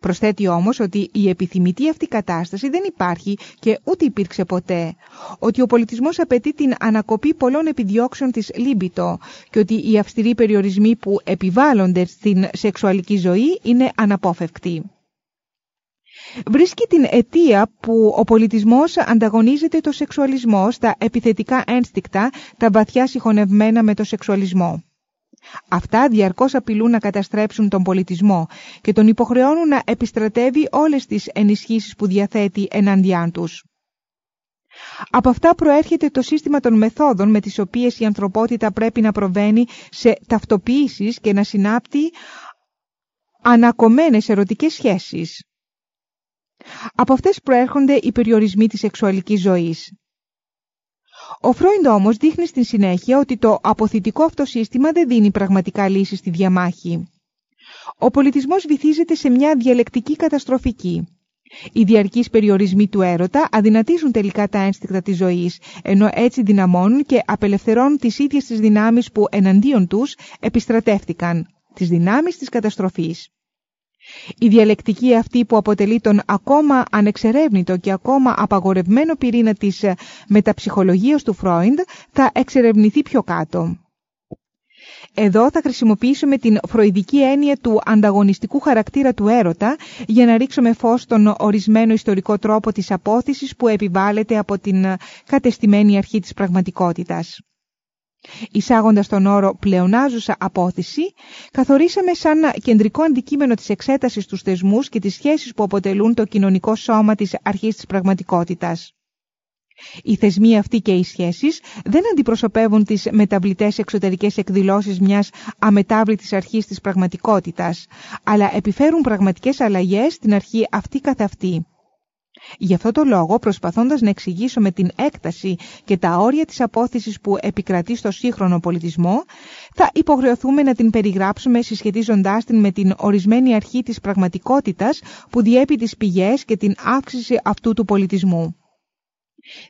Προσθέτει όμως ότι η επιθυμητή αυτή κατάσταση δεν υπάρχει και ούτε υπήρξε ποτέ, ότι ο πολιτισμός απαιτεί την ανακοπή πολλών επιδιώξεων της λίμπητο και ότι οι αυστηροί περιορισμοί που επιβάλλονται στην σεξουαλική ζωή είναι αναπόφευκτοι. Βρίσκει την αιτία που ο πολιτισμός ανταγωνίζεται το σεξουαλισμό στα επιθετικά ένστικτα, τα βαθιά συγχωνευμένα με το σεξουαλισμό. Αυτά διαρκώς απειλούν να καταστρέψουν τον πολιτισμό και τον υποχρεώνουν να επιστρατεύει όλες τις ενισχύσεις που διαθέτει εναντιάν τους. Από αυτά προέρχεται το σύστημα των μεθόδων με τις οποίες η ανθρωπότητα πρέπει να προβαίνει σε ταυτοποιήσεις και να συνάπτει ανακομμένες ερωτικές σχέσεις. Από αυτές προέρχονται οι περιορισμοί της σεξουαλικής ζωής. Ο Φρόιντ όμως δείχνει στην συνέχεια ότι το αποθητικό αυτό σύστημα δεν δίνει πραγματικά λύση στη διαμάχη. Ο πολιτισμός βυθίζεται σε μια διαλεκτική καταστροφική. Οι διαρκείς περιορισμοί του έρωτα αδυνατίζουν τελικά τα ένστικτα της ζωής, ενώ έτσι δυναμώνουν και απελευθερώνουν τις ίδιες τις δυνάμεις που εναντίον τους επιστρατεύτηκαν, τις δυνάμεις της καταστροφής. Η διαλεκτική αυτή που αποτελεί τον ακόμα ανεξερεύνητο και ακόμα απαγορευμένο πυρήνα της μεταψυχολογίας του Φρόιντ θα εξερευνηθεί πιο κάτω. Εδώ θα χρησιμοποιήσουμε την φροηδική έννοια του ανταγωνιστικού χαρακτήρα του έρωτα για να ρίξουμε φως στον ορισμένο ιστορικό τρόπο της απόθεσης που επιβάλλεται από την κατεστημένη αρχή της πραγματικότητας. Εισάγοντας τον όρο πλεονάζουσα απόθεση, καθορίσαμε σαν κεντρικό αντικείμενο της εξέτασης τους θεσμούς και τις σχέσεις που αποτελούν το κοινωνικό σώμα της αρχής της πραγματικότητας. Οι θεσμοί αυτοί και οι σχέσεις δεν αντιπροσωπεύουν τις μεταβλητές εξωτερικές εκδηλώσεις μιας αμετάβλητης αρχής της πραγματικότητας, αλλά επιφέρουν πραγματικές αλλαγές στην αρχή αυτή καθ' αυτή. Γι' αυτό το λόγο, προσπαθώντας να εξηγήσουμε την έκταση και τα όρια της απόθεσης που επικρατεί στο σύγχρονο πολιτισμό, θα υποχρεωθούμε να την περιγράψουμε συσχετίζοντάς την με την ορισμένη αρχή της πραγματικότητας που διέπει τις πηγές και την αύξηση αυτού του πολιτισμού.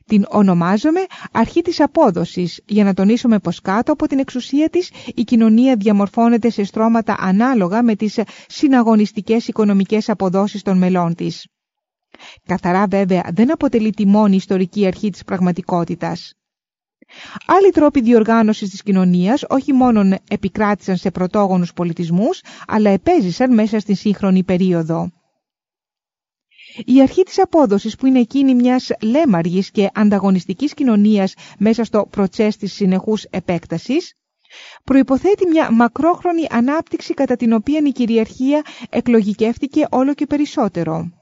Την ονομάζομαι αρχή της απόδοσης για να τονίσουμε πως κάτω από την εξουσία της η κοινωνία διαμορφώνεται σε στρώματα ανάλογα με τις συναγωνιστικές οικονομικές αποδόσεις των μελών της. Καθαρά βέβαια δεν αποτελεί τη μόνη ιστορική αρχή της πραγματικότητας. Άλλοι τρόποι διοργάνωσης της κοινωνίας όχι μόνο επικράτησαν σε πρωτόγονους πολιτισμούς, αλλά επέζησαν μέσα στη σύγχρονη περίοδο. Η αρχή της απόδοσης που είναι εκείνη μιας λέμαργης και ανταγωνιστικής κοινωνίας μέσα στο προτσές της συνεχούς επέκτασης, προϋποθέτει μια μακρόχρονη ανάπτυξη κατά την οποία η κυριαρχία εκλογικεύτηκε όλο και περισσότερο.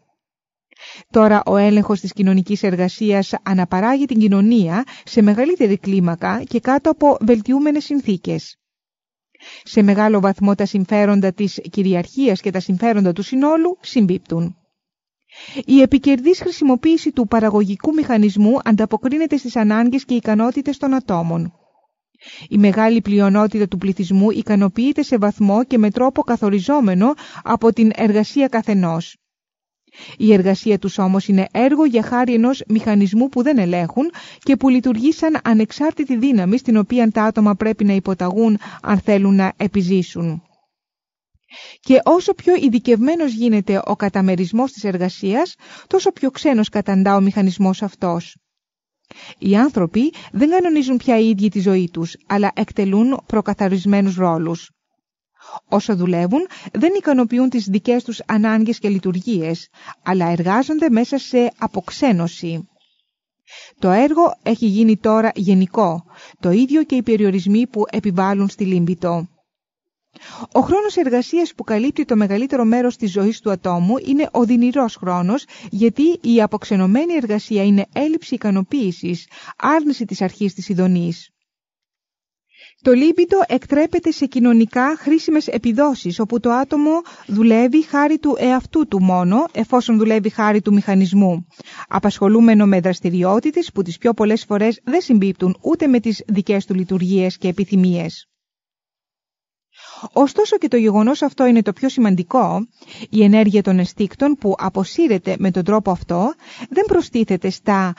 Τώρα ο έλεγχος της κοινωνικής εργασίας αναπαράγει την κοινωνία σε μεγαλύτερη κλίμακα και κάτω από βελτιούμενες συνθήκες. Σε μεγάλο βαθμό τα συμφέροντα της κυριαρχίας και τα συμφέροντα του συνόλου συμπίπτουν. Η επικερδής χρησιμοποίηση του παραγωγικού μηχανισμού ανταποκρίνεται στις ανάγκες και ικανότητες των ατόμων. Η μεγάλη πλειονότητα του πληθυσμού ικανοποιείται σε βαθμό και με τρόπο καθοριζόμενο από την εργασία καθενός. Η εργασία τους όμως είναι έργο για χάρη ενός μηχανισμού που δεν ελέγχουν και που λειτουργεί σαν ανεξάρτητη δύναμη στην οποία τα άτομα πρέπει να υποταγούν αν θέλουν να επιζήσουν. Και όσο πιο ειδικευμένος γίνεται ο καταμερισμός της εργασίας, τόσο πιο ξένος καταντά ο μηχανισμός αυτός. Οι άνθρωποι δεν κανονίζουν πια οι ίδιοι τη ζωή τους, αλλά εκτελούν προκαθαρισμένους ρόλους. Όσο δουλεύουν, δεν ικανοποιούν τις δικές τους ανάγκες και λειτουργίες, αλλά εργάζονται μέσα σε αποξένωση. Το έργο έχει γίνει τώρα γενικό, το ίδιο και οι περιορισμοί που επιβάλλουν στη Λίμπητο. Ο χρόνος εργασίας που καλύπτει το μεγαλύτερο μέρος της ζωής του ατόμου είναι ο δυνηρός χρόνος, γιατί η αποξενωμένη εργασία είναι έλλειψη ικανοποίησης, άρνηση της αρχής της ειδονής. Το λίμπιντο εκτρέπεται σε κοινωνικά χρήσιμες επιδόσεις, όπου το άτομο δουλεύει χάρη του εαυτού του μόνο, εφόσον δουλεύει χάρη του μηχανισμού, απασχολούμενο με δραστηριότητες που τις πιο πολλές φορές δεν συμπίπτουν ούτε με τις δικές του λειτουργίες και επιθυμίες. Ωστόσο και το γεγονός αυτό είναι το πιο σημαντικό, η ενέργεια των αισθήκτων που αποσύρεται με τον τρόπο αυτό δεν προστίθεται στα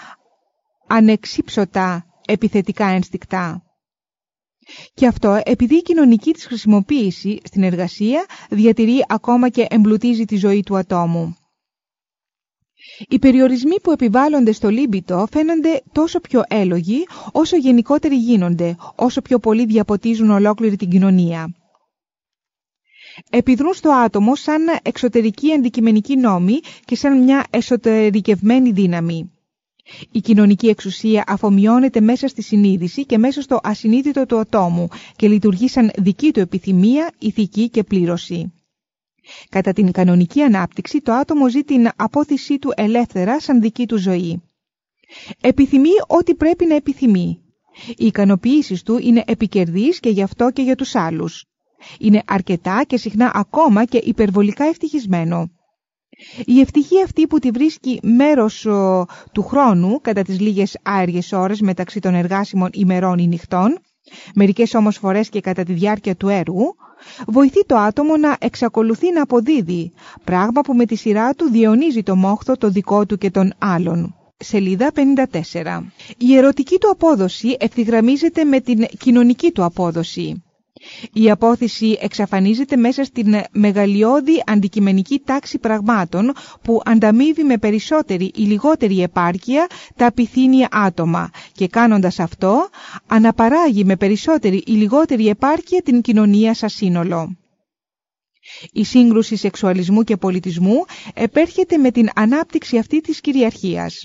ανεξίψωτα επιθετικά ένστικτα. Και αυτό επειδή η κοινωνική της χρησιμοποίηση στην εργασία διατηρεί ακόμα και εμπλουτίζει τη ζωή του ατόμου. Οι περιορισμοί που επιβάλλονται στο λίμπητο φαίνονται τόσο πιο έλογοι όσο γενικότεροι γίνονται, όσο πιο πολύ διαποτίζουν ολόκληρη την κοινωνία. Επιδρούν στο άτομο σαν εξωτερική αντικειμενική νόμη και σαν μια εσωτερικευμένη δύναμη. Η κοινωνική εξουσία αφομοιώνεται μέσα στη συνείδηση και μέσα στο ασυνείδητο του ατόμου και λειτουργεί σαν δική του επιθυμία, ηθική και πλήρωση. Κατά την κανονική ανάπτυξη, το άτομο ζει την απόθεσή του ελεύθερα σαν δική του ζωή. Επιθυμεί ό,τι πρέπει να επιθυμεί. Οι ικανοποιήσεις του είναι επικερδείς και γι' αυτό και για τους άλλους. Είναι αρκετά και συχνά ακόμα και υπερβολικά ευτυχισμένο. Η ευτυχία αυτή που τη βρίσκει μέρος του χρόνου κατά τις λίγες άεργες ώρες μεταξύ των εργάσιμων ημερών ή νυχτών, μερικές όμως φορές και κατά τη διάρκεια του έργου, βοηθεί το άτομο να εξακολουθεί να αποδίδει, πράγμα που με τη σειρά του διαιωνίζει το μόχθο το δικό του και των άλλων. Σελίδα 54. Η ερωτική του απόδοση ευθυγραμμίζεται με την κοινωνική του απόδοση. Η απόθεση εξαφανίζεται μέσα στην μεγαλειώδη αντικειμενική τάξη πραγμάτων που ανταμείβει με περισσότερη ή λιγότερη επάρκεια τα πυθύνια άτομα και κάνοντας αυτό αναπαράγει με περισσότερη ή λιγότερη επάρκεια την κοινωνία σαν σύνολο. Η σύγκρουση σεξουαλισμού και πολιτισμού επέρχεται με την ανάπτυξη αυτή της κυριαρχίας.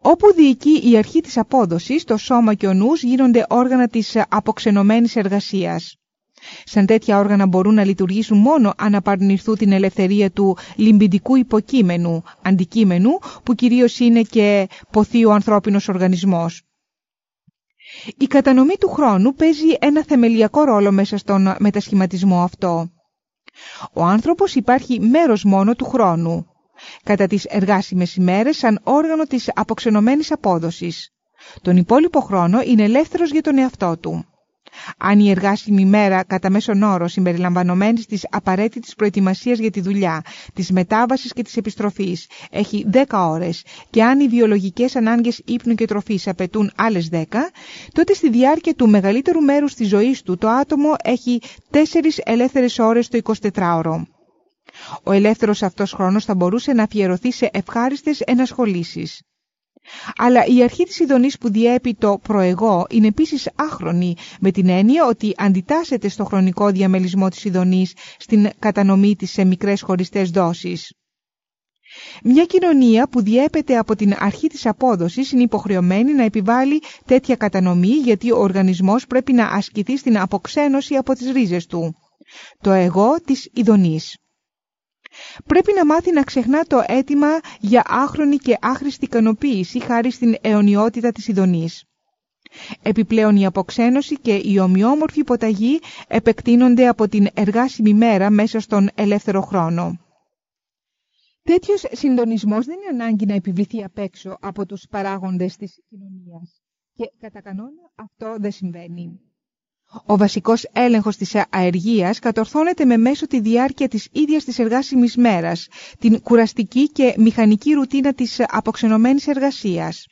Όπου διοικεί η αρχή της απόδοσης, το σώμα και ο νους γίνονται όργανα της αποξενωμένης εργασίας. Σαν τέτοια όργανα μπορούν να λειτουργήσουν μόνο αν απαρνηθούν την ελευθερία του λιμπιντικού υποκείμενου, αντικείμενου, που κυρίως είναι και ποθεί ο ανθρώπινος οργανισμός. Η κατανομή του χρόνου παίζει ένα θεμελιακό ρόλο μέσα στον μετασχηματισμό αυτό. Ο άνθρωπος υπάρχει μέρος μόνο του χρόνου κατά τις εργάσιμες ημέρες σαν όργανο της αποξενωμένης απόδοσης. Τον υπόλοιπο χρόνο είναι ελεύθερος για τον εαυτό του. Αν η εργάσιμη μέρα κατά μέσον όρο συμπεριλαμβανομένης της απαραίτητης προετοιμασίας για τη δουλειά, της μετάβασης και της επιστροφής έχει 10 ώρες και αν οι βιολογικές ανάγκες ύπνου και τροφής απαιτούν άλλες 10, τότε στη διάρκεια του μεγαλύτερου μέρους της ζωής του το άτομο έχει 4 ελεύθερες ώρες το 24ωρο. Ο ελεύθερος αυτός χρόνος θα μπορούσε να αφιερωθεί σε ευχάριστες ενασχολήσεις. Αλλά η αρχή της ειδονής που διέπει το προεγώ είναι επίσης άχρονη με την έννοια ότι αντιτάσσεται στο χρονικό διαμελισμό της ειδονής στην κατανομή της σε μικρές χωριστές δόσεις. Μια κοινωνία που διέπεται από την αρχή της απόδοσης είναι υποχρεωμένη να επιβάλλει τέτοια κατανομή γιατί ο οργανισμός πρέπει να ασκηθεί στην αποξένωση από τις ρίζες του. Το εγώ της ειδονής πρέπει να μάθει να ξεχνά το αίτημα για άχρονη και άχρηστη ικανοποίηση χάρη στην αιωνιότητα της ειδονής. Επιπλέον η αποξένωση και η ομοιόμορφη υποταγή επεκτείνονται από την εργάσιμη μέρα μέσα στον ελεύθερο χρόνο. Τέτοιος συντονισμός δεν είναι ανάγκη να επιβληθεί απ' έξω από τους παράγοντες της κοινωνίας και κατά κανόνα αυτό δεν συμβαίνει. Ο βασικός έλεγχος της αεργίας κατορθώνεται με μέσω τη διάρκεια της ίδιας της εργάσιμης μέρας, την κουραστική και μηχανική ρουτίνα της αποξενωμένης εργασίας.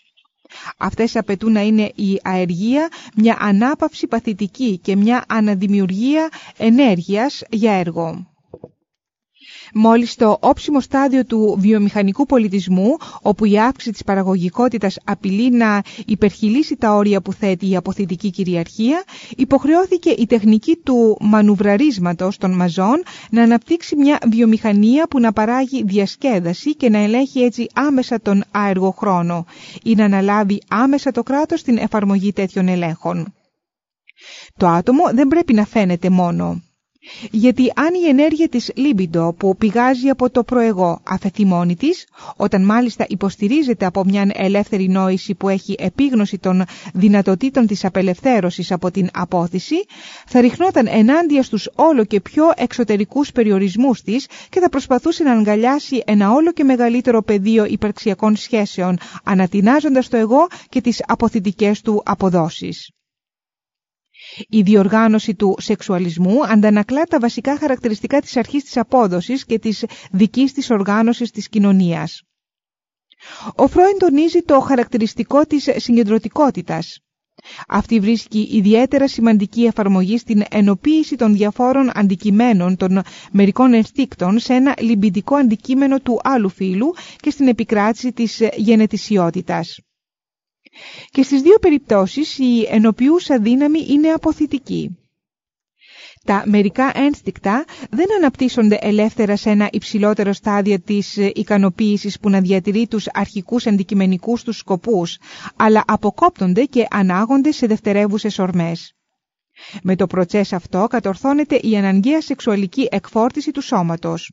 Αυτές απαιτούν να είναι η αεργία μια ανάπαυση παθητική και μια αναδημιουργία ενέργειας για έργο. Μόλις το όψιμο στάδιο του βιομηχανικού πολιτισμού, όπου η αύξηση της παραγωγικότητας απειλεί να υπερχιλήσει τα όρια που θέτει η αποθητική κυριαρχία, υποχρεώθηκε η τεχνική του μανουβραρίσματος των μαζών να αναπτύξει μια βιομηχανία που να παράγει διασκέδαση και να ελέγχει έτσι άμεσα τον άεργο χρόνο ή να αναλάβει άμεσα το κράτος στην εφαρμογή τέτοιων ελέγχων. Το άτομο δεν πρέπει να φαίνεται μόνο. Γιατί αν η ενέργεια της λίμπιντο που πηγάζει από το προεγώ αφαιθεί μόνη της, όταν μάλιστα υποστηρίζεται από μια ελεύθερη νόηση που έχει επίγνωση των δυνατοτήτων της απελευθέρωσης από την απόθεση, θα ριχνόταν ενάντια στους όλο και πιο εξωτερικούς περιορισμούς της και θα προσπαθούσε να αγκαλιάσει ένα όλο και μεγαλύτερο πεδίο υπαρξιακών σχέσεων, ανατινάζοντας το εγώ και τις αποθητικές του αποδόσεις. Η διοργάνωση του σεξουαλισμού αντανακλά τα βασικά χαρακτηριστικά της αρχής της απόδοσης και της δικής της οργάνωσης της κοινωνίας. Ο Φρόιν τονίζει το χαρακτηριστικό της συγκεντρωτικότητας. Αυτή βρίσκει ιδιαίτερα σημαντική εφαρμογή στην ενοποίηση των διαφόρων αντικειμένων των μερικών ενστίκτων σε ένα λιμπιντικό αντικείμενο του άλλου φύλου και στην επικράτηση της γενετησιότητας. Και στις δύο περιπτώσεις η ενοποιούσα δύναμη είναι αποθητική. Τα μερικά ένστικτα δεν αναπτύσσονται ελεύθερα σε ένα υψηλότερο στάδιο της ικανοποίησης που να διατηρεί τους αρχικούς αντικειμενικούς τους σκοπούς, αλλά αποκόπτονται και ανάγονται σε δευτερεύουσες ορμές. Με το προτσές αυτό κατορθώνεται η αναγκαία σεξουαλική εκφόρτιση του σώματος.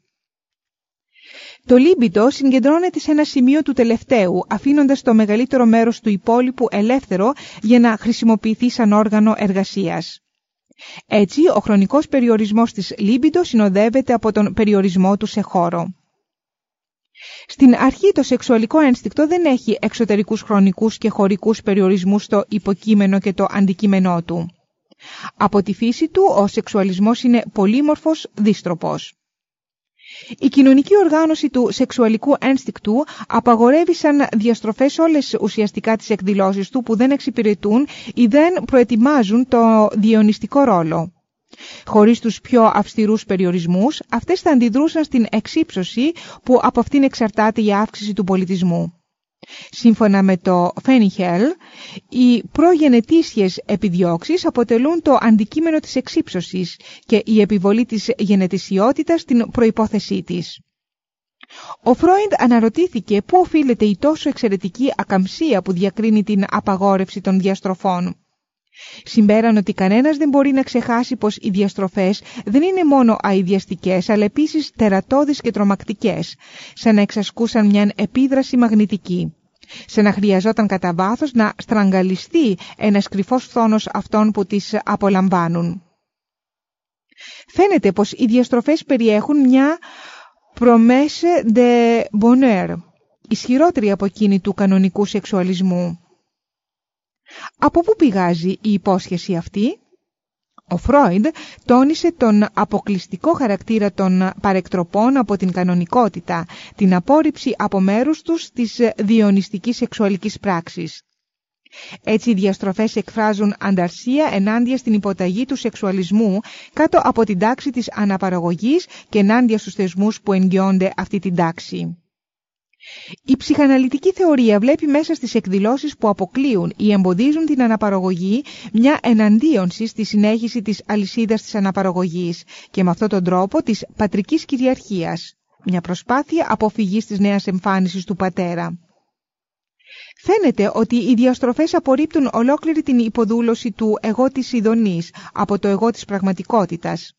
Το λίμπιτο συγκεντρώνεται σε ένα σημείο του τελευταίου, αφήνοντας το μεγαλύτερο μέρος του υπόλοιπου ελεύθερο για να χρησιμοποιηθεί σαν όργανο εργασίας. Έτσι, ο χρονικός περιορισμός της λίμπιντο συνοδεύεται από τον περιορισμό του σε χώρο. Στην αρχή το σεξουαλικό ένστικτο δεν έχει εξωτερικούς χρονικούς και χωρικούς περιορισμούς στο υποκείμενο και το αντικείμενό του. Από τη φύση του ο σεξουαλισμός είναι πολύμορφος δίστροπος. Η κοινωνική οργάνωση του σεξουαλικού ένστικτου απαγορεύει σαν διαστροφές όλες ουσιαστικά τις εκδηλώσεις του που δεν εξυπηρετούν ή δεν προετοιμάζουν το διονυστικό ρόλο. Χωρίς τους πιο αυστηρούς περιορισμούς, αυτές θα αντιδρούσαν στην εξύψωση που από αυτήν εξαρτάται η αύξηση του πολιτισμού. Σύμφωνα με το Φένιχελ, οι προγενετήσιες επιδιώξεις αποτελούν το αντικείμενο της εξύψωσης και η επιβολή της γενετησιότητας την προϋπόθεσή της. Ο Φρόιντ αναρωτήθηκε πού οφείλεται η τόσο εξαιρετική ακαμψία που διακρίνει την απαγόρευση των διαστροφών. Συμπέραν ότι κανένας δεν μπορεί να ξεχάσει πως οι διαστροφές δεν είναι μόνο αειδιαστικές, αλλά επίσης τερατώδεις και τρομακτικές, σαν να εξασκούσαν μια επίδραση μαγνητική. Σε να χρειαζόταν κατά βάθος να στραγγαλιστεί ένας κρυφός φθόνος αυτών που τις απολαμβάνουν. Φαίνεται πως οι διαστροφές περιέχουν μια promesse de bonheur, ισχυρότερη από εκείνη του κανονικού σεξουαλισμού. Από πού πηγάζει η υπόσχεση αυτή; Ο Φρόιντ τόνισε τον αποκλειστικό χαρακτήρα των παρεκτροπών από την κανονικότητα, την απόρριψη από μέρους τους της διονυστικής σεξουαλικής πράξης. Έτσι οι διαστροφές εκφράζουν ανταρσία ενάντια στην υποταγή του σεξουαλισμού κάτω από την τάξη της αναπαραγωγής και ενάντια στους θεσμούς που εγγυώνται αυτή την τάξη. Η ψυχαναλυτική θεωρία βλέπει μέσα στις εκδηλώσεις που αποκλείουν ή εμποδίζουν την αναπαραγωγή μια εναντίονση στη συνέχιση της αλυσίδας της αναπαραγωγής και με αυτόν τον τρόπο της πατρικής κυριαρχίας, μια προσπάθεια αποφυγής της νέας εμφάνισης του πατέρα. Φαίνεται ότι οι διαστροφές απορρίπτουν ολόκληρη την υποδούλωση του εγώ της ειδονής από το εγώ της πραγματικότητας.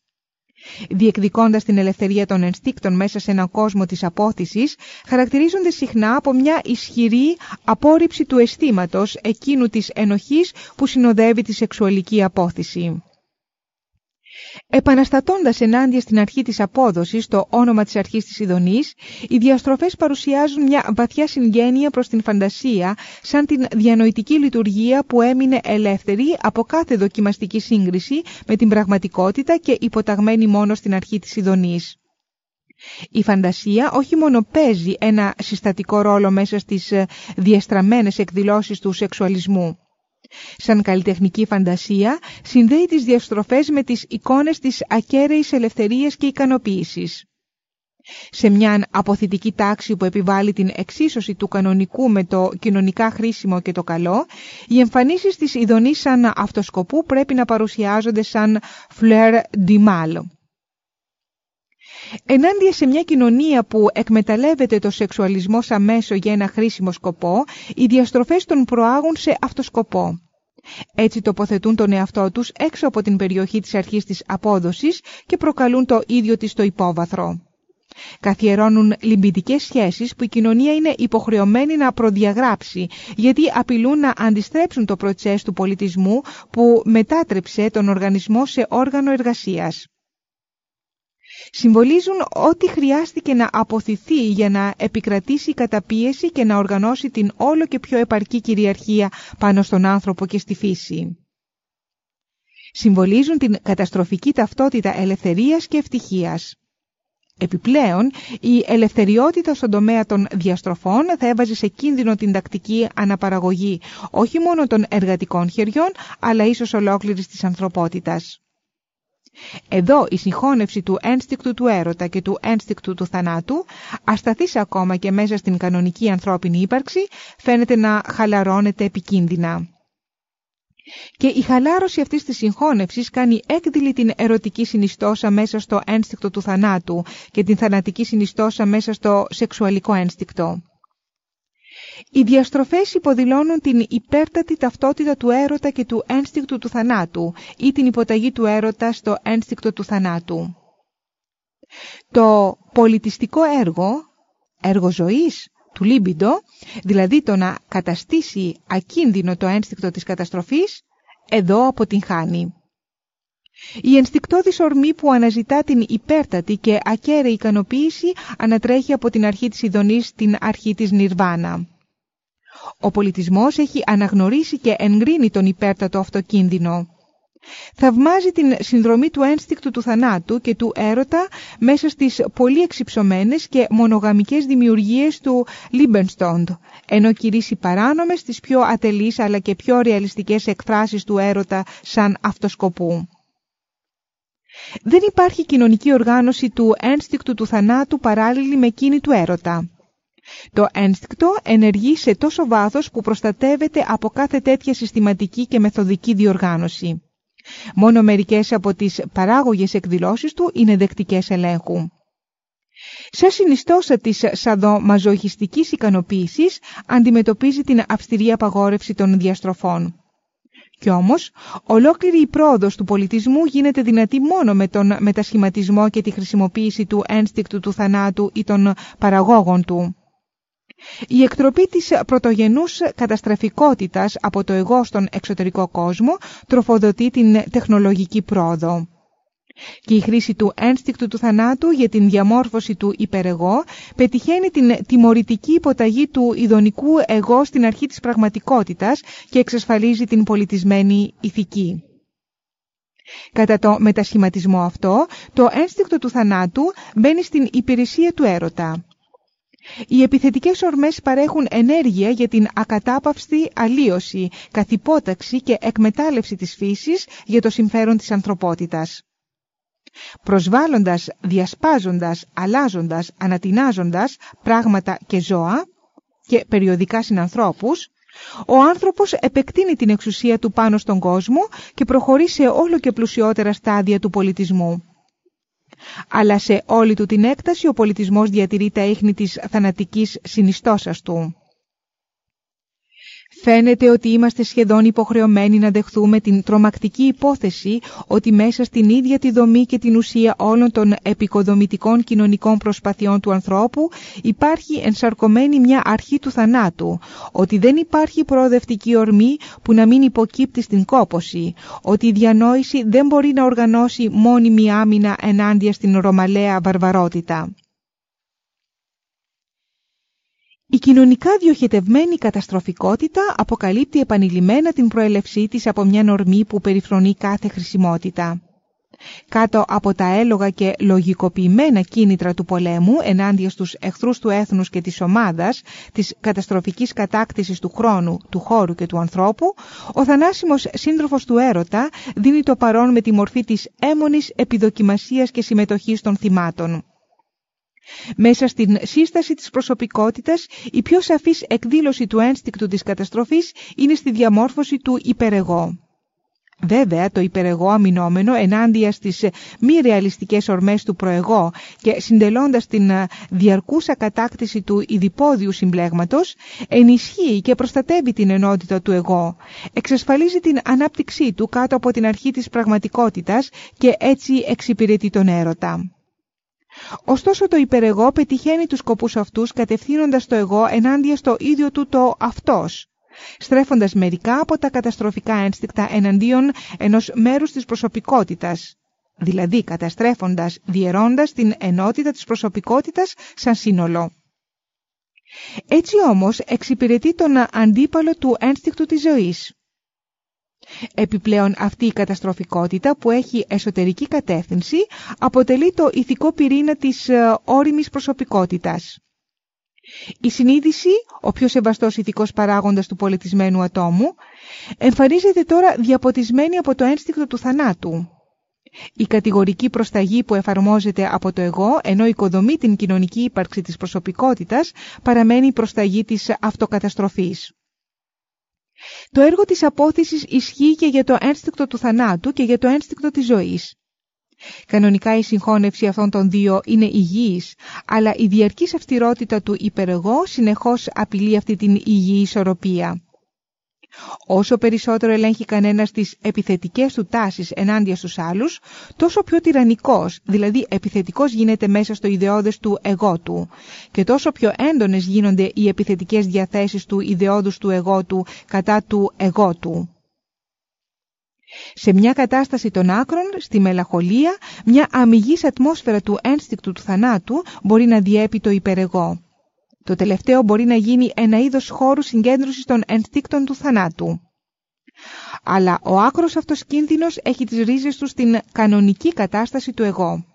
Διεκδικώντας την ελευθερία των ενστίκτων μέσα σε έναν κόσμο της απόθυσης, χαρακτηρίζονται συχνά από μια ισχυρή απόρριψη του αισθήματος εκείνου της ενοχής που συνοδεύει τη σεξουαλική απόθυση. Επαναστατώντας ενάντια στην αρχή της απόδοσης, το όνομα της αρχής της ειδονής, οι διαστροφές παρουσιάζουν μια βαθιά συγγένεια προς την φαντασία, σαν την διανοητική λειτουργία που έμεινε ελεύθερη από κάθε δοκιμαστική σύγκριση με την πραγματικότητα και υποταγμένη μόνο στην αρχή της ειδονής. Η φαντασία όχι μόνο παίζει ένα συστατικό ρόλο μέσα στις διαστραμμένες εκδηλώσεις του σεξουαλισμού, σαν καλλιτεχνική φαντασία συνδέει τις διαστροφές με τις εικόνες της ακέραιης ελευθερίας και ικανοποίησης. Σε μια αποθητική τάξη που επιβάλλει την εξίσωση του κανονικού με το κοινωνικά χρήσιμο και το καλό, οι εμφανίσεις της ειδονής σαν αυτοσκοπού πρέπει να παρουσιάζονται σαν fleur du mal. Ενάντια σε μια κοινωνία που εκμεταλλεύεται το σεξουαλισμό σαν μέσο για ένα χρήσιμο σκοπό, οι διαστροφές τον προάγουν σε αυτοσκοπό. Έτσι τοποθετούν τον εαυτό τους έξω από την περιοχή της αρχής της απόδοσης και προκαλούν το ίδιο της το υπόβαθρο. Καθιερώνουν λυμπητικές σχέσεις που η κοινωνία είναι υποχρεωμένη να προδιαγράψει γιατί απειλούν να αντιστρέψουν το προτσές του πολιτισμού που μετάτρεψε τον οργανισμό σε όργανο εργασίας συμβολίζουν ό,τι χρειάστηκε να αποθηθεί για να επικρατήσει η καταπίεση και να οργανώσει την όλο και πιο επαρκή κυριαρχία πάνω στον άνθρωπο και στη φύση. Συμβολίζουν την καταστροφική ταυτότητα ελευθερίας και ευτυχίας. Επιπλέον, η ελευθεριότητα στον τομέα των διαστροφών θα έβαζε σε κίνδυνο την τακτική αναπαραγωγή όχι μόνο των εργατικών χεριών, αλλά ίσως ολόκληρης της ανθρωπότητας. Εδώ η συγχώνευση του ένστικτου του έρωτα και του ένστικτου του θανάτου, ασταθής ακόμα και μέσα στην κανονική ανθρώπινη ύπαρξη, φαίνεται να χαλαρώνεται επικίνδυνα. Και η χαλάρωση αυτής της συγχώνευσης κάνει έκδηλη την ερωτική συνιστόσα μέσα στο ένστικτο του θανάτου και την θανατική συνιστόσα μέσα στο σεξουαλικό ένστικτο. Οι διαστροφές υποδηλώνουν την υπέρτατη ταυτότητα του έρωτα και του ένστικτου του θανάτου ή την υποταγή του έρωτα στο ένστικτο του θανάτου. Το πολιτιστικό έργο, έργο ζωής, του Λίμπιντο, δηλαδή το να καταστήσει ακίνδυνο το ένστικτο της καταστροφής, εδώ αποτυγχάνει. Η ενστικτόδης ορμή που αναζητά την υπέρτατη και ακέραιη ικανοποίηση ανατρέχει από την αρχή της ειδονής στην αρχή της Νιρβάνα. Ο πολιτισμός έχει αναγνωρίσει και εγκρίνει τον υπέρτατο αυτοκίνδυνο. Θαυμάζει την συνδρομή του ένστικτου του θανάτου και του έρωτα μέσα στις πολύ εξυψωμένες και μονογαμικές δημιουργίες του Liebestod, ενώ κηρύσσει παράνομες τις πιο ατελείς αλλά και πιο ρεαλιστικές εκφράσεις του έρωτα σαν αυτοσκοπού. Δεν υπάρχει κοινωνική οργάνωση του ένστικτου του θανάτου παράλληλη με εκείνη του έρωτα. Το ένστικτο ενεργεί σε τόσο βάθος που προστατεύεται από κάθε τέτοια συστηματική και μεθοδική διοργάνωση. Μόνο μερικές από τις παράγωγες εκδηλώσεις του είναι δεκτικές ελέγχου. Σε συνιστόσα της σαδομαζοχιστικής ικανοποίησης αντιμετωπίζει την αυστηρή απαγόρευση των διαστροφών. Κι όμως, ολόκληρη η πρόοδος του πολιτισμού γίνεται δυνατή μόνο με τον μετασχηματισμό και τη χρησιμοποίηση του ένστικτου του θανάτου ή των παραγόγων του. Η εκτροπή της πρωτογενούς καταστραφικότητας από το εγώ στον εξωτερικό κόσμο τροφοδοτεί την τεχνολογική πρόοδο. Και η χρήση του ένστικτου του θανάτου για την διαμόρφωση του υπερεγώ πετυχαίνει την τιμωρητική υποταγή του ειδονικού εγώ στην αρχή της πραγματικότητας και εξασφαλίζει την πολιτισμένη ηθική. Κατά το μετασχηματισμό αυτό, το ένστικτο του θανάτου μπαίνει στην υπηρεσία του έρωτα. Οι επιθετικές ορμές παρέχουν ενέργεια για την ακατάπαυστη αλλίωση, καθυπόταξη και εκμετάλλευση της φύσης για το συμφέρον της ανθρωπότητας. Προσβάλλοντας, διασπάζοντας, αλλάζοντας, ανατινάζοντας πράγματα και ζώα και περιοδικά συνανθρώπους, ο άνθρωπος επεκτείνει την εξουσία του πάνω στον κόσμο και προχωρεί σε όλο και πλουσιότερα στάδια του πολιτισμού αλλά σε όλη του την έκταση ο πολιτισμός διατηρεί τα ίχνη της θανατικής συνιστώσας του. Φαίνεται ότι είμαστε σχεδόν υποχρεωμένοι να δεχθούμε την τρομακτική υπόθεση ότι μέσα στην ίδια τη δομή και την ουσία όλων των επικοδομητικών κοινωνικών προσπαθειών του ανθρώπου υπάρχει ενσαρκωμένη μια αρχή του θανάτου, ότι δεν υπάρχει προοδευτική ορμή που να μην υποκύπτει στην κόποση, ότι η διανόηση δεν μπορεί να οργανώσει μόνιμη άμυνα ενάντια στην ρωμαλαία βαρβαρότητα. Η κοινωνικά διοχετευμένη καταστροφικότητα αποκαλύπτει επανειλημμένα την προέλευσή της από μια νορμή που περιφρονεί κάθε χρησιμότητα. Κάτω από τα έλογα και λογικοποιημένα κίνητρα του πολέμου ενάντια στους εχθρούς του έθνους και της ομάδας, της καταστροφικής κατάκτησης του χρόνου, του χώρου και του ανθρώπου, ο θανάσιμος σύντροφος του έρωτα δίνει το παρόν με τη μορφή της έμονης επιδοκιμασίας και συμμετοχής των θυμάτων. Μέσα στην σύσταση της προσωπικότητας, η πιο σαφής εκδήλωση του ένστικτου της καταστροφής είναι στη διαμόρφωση του υπερεγώ. Βέβαια, το υπερεγώ αμυνόμενο ενάντια στις μη ρεαλιστικές ορμές του προεγώ και συντελώντας την διαρκούσα κατάκτηση του ειδipόδιου συμπλέγματος, ενισχύει και προστατεύει την ενότητα του εγώ, εξασφαλίζει την ανάπτυξή του κάτω από την αρχή της πραγματικότητας και έτσι εξυπηρετεί τον έρωτα. Ωστόσο το υπερεγώ πετυχαίνει τους σκοπούς αυτούς κατευθύνοντας το εγώ ενάντια στο ίδιο του το αυτός, στρέφοντας μερικά από τα καταστροφικά ένστικτα εναντίον ενός μέρους της προσωπικότητας, δηλαδή καταστρέφοντας, διαιρώντας την ενότητα της προσωπικότητας σαν σύνολο. Έτσι όμως εξυπηρετεί τον αντίπαλο του ένστικτου της ζωής. Επιπλέον αυτή η καταστροφικότητα που έχει εσωτερική κατεύθυνση αποτελεί το ηθικό πυρήνα της ε, όριμης προσωπικότητας. Η συνείδηση, ο πιο σεβαστός ηθικός παράγοντας του πολιτισμένου ατόμου, εμφανίζεται τώρα διαποτισμένη από το ένστικτο του θανάτου. Η κατηγορική προσταγή που εφαρμόζεται από το εγώ, ενώ οικοδομεί την κοινωνική ύπαρξη της προσωπικότητας, παραμένει προσταγή της αυτοκαταστροφής. Το έργο της απόθεσης ισχύει και για το ένστικτο του θανάτου και για το ένστικτο της ζωής. Κανονικά η συγχώνευση αυτών των δύο είναι υγιής, αλλά η διαρκής αυστηρότητα του υπερεγώ συνεχώς απειλεί αυτή την υγιή ισορροπία. Όσο περισσότερο ελέγχει κανένας τις επιθετικές του τάσεις ενάντια στους άλλους, τόσο πιο τυραννικός, δηλαδή επιθετικός γίνεται μέσα στο ιδεώδες του εγώ του και τόσο πιο έντονες γίνονται οι επιθετικές διαθέσεις του ιδεώδους του εγώ του κατά του εγώ του. Σε μια κατάσταση των άκρων, στη μελαχολία, μια αμυγής ατμόσφαιρα του ένστικτου του θανάτου μπορεί να διέπει το υπερεγώ. Το τελευταίο μπορεί να γίνει ένα είδος χώρου συγκέντρωσης των ενστίκτων του θανάτου. Αλλά ο άκρος αυτός κίνδυνος έχει τις ρίζες του στην κανονική κατάσταση του εγώ.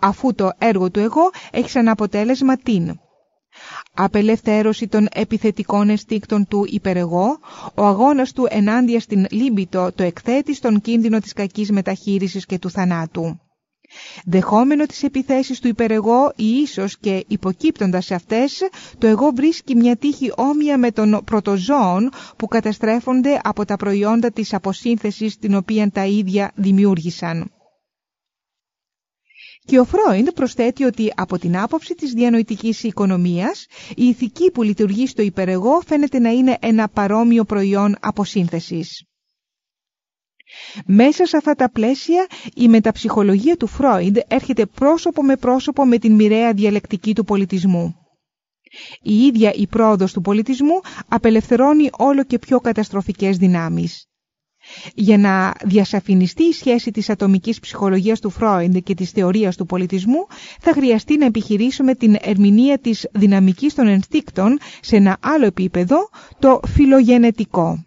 Αφού το έργο του εγώ έχει σαν αποτέλεσμα την απελευθέρωση των επιθετικών αισθήκτων του υπερεγώ, ο αγώνας του ενάντια στην λίμπητο το εκθέτει στον κίνδυνο της κακής μεταχείρισης και του θανάτου. Δεχόμενο τις επιθέσεις του υπερεγώ ή ίσως και υποκύπτοντας σε αυτές, το εγώ βρίσκει μια τύχη όμοια με των πρωτοζώων που καταστρέφονται από τα προϊόντα της αποσύνθεσης την οποία τα ίδια δημιούργησαν. Και ο Φρόιντ προσθέτει ότι από την άποψη της διανοητικής οικονομίας, η ηθική που λειτουργεί στο υπερεγώ φαίνεται να είναι ένα παρόμοιο προϊόν αποσύνθεσης. Μέσα σε αυτά τα πλαίσια η μεταψυχολογία του Φρόιντ έρχεται πρόσωπο με πρόσωπο με την μοιραία διαλεκτική του πολιτισμού. Η ίδια η πρόοδος του πολιτισμού απελευθερώνει όλο και πιο καταστροφικές δυνάμεις. Για να διασαφινιστεί η σχέση της ατομικής ψυχολογίας του Φρόιντ και της θεωρίας του πολιτισμού, θα χρειαστεί να επιχειρήσουμε την ερμηνεία της δυναμικής των ενστίκτων σε ένα άλλο επίπεδο, το φιλογενετικό.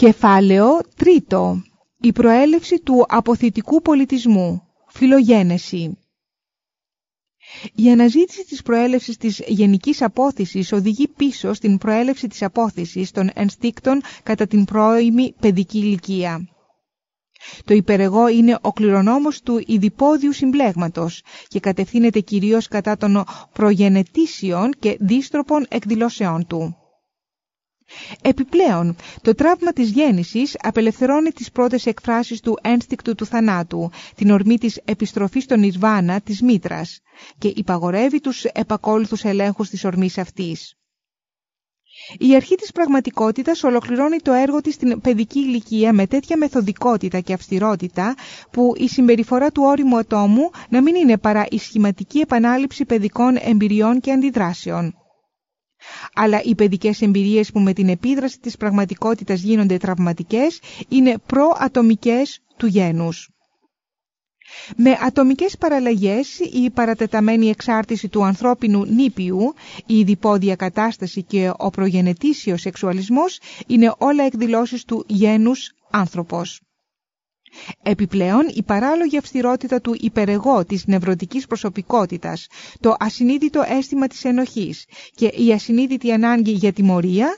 Κεφάλαιο τρίτο. Η προέλευση του αποθητικού πολιτισμού. Φιλογένεση. Η αναζήτηση της προέλευσης της γενικής απόθυσης οδηγεί πίσω στην προέλευση της απόθυσης των ενστίκτων κατά την πρώιμη παιδική ηλικία. Το υπερεγώ είναι ο κληρονόμος του ειδipόδιου συμπλέγματος και κατευθύνεται κυρίως κατά των προγενετήσεων και δίστροπων εκδηλώσεών του. Επιπλέον, το τραύμα της γέννησης απελευθερώνει τις πρώτες εκφράσεις του ένστικτου του θανάτου, την ορμή της επιστροφής στον Ιρβάνα της μήτρας και υπαγορεύει τους επακόλουθους ελέγχους της ορμής αυτής. Η αρχή της πραγματικότητας ολοκληρώνει το έργο της στην παιδική ηλικία με τέτοια μεθοδικότητα και αυστηρότητα που η συμπεριφορά του όριμου ατόμου να μην είναι παρά η σχηματική επανάληψη παιδικών εμπειριών και αντιδράσεων αλλά οι παιδικές εμπειρίες που με την επίδραση της πραγματικότητας γίνονται τραυματικές είναι προατομικές του γένους. Με ατομικές παραλλαγές, η παρατεταμένη εξάρτηση του ανθρώπινου νήπιου, η διπόδια κατάσταση και ο προγενετήσιος σεξουαλισμός είναι όλα εκδηλώσεις του γένους άνθρωπος. Επιπλέον, η παράλογη αυστηρότητα του υπερεγώ της νευρωτικής προσωπικότητας, το ασυνείδητο αίσθημα της ενοχής και η ασυνείδητη ανάγκη για τιμωρία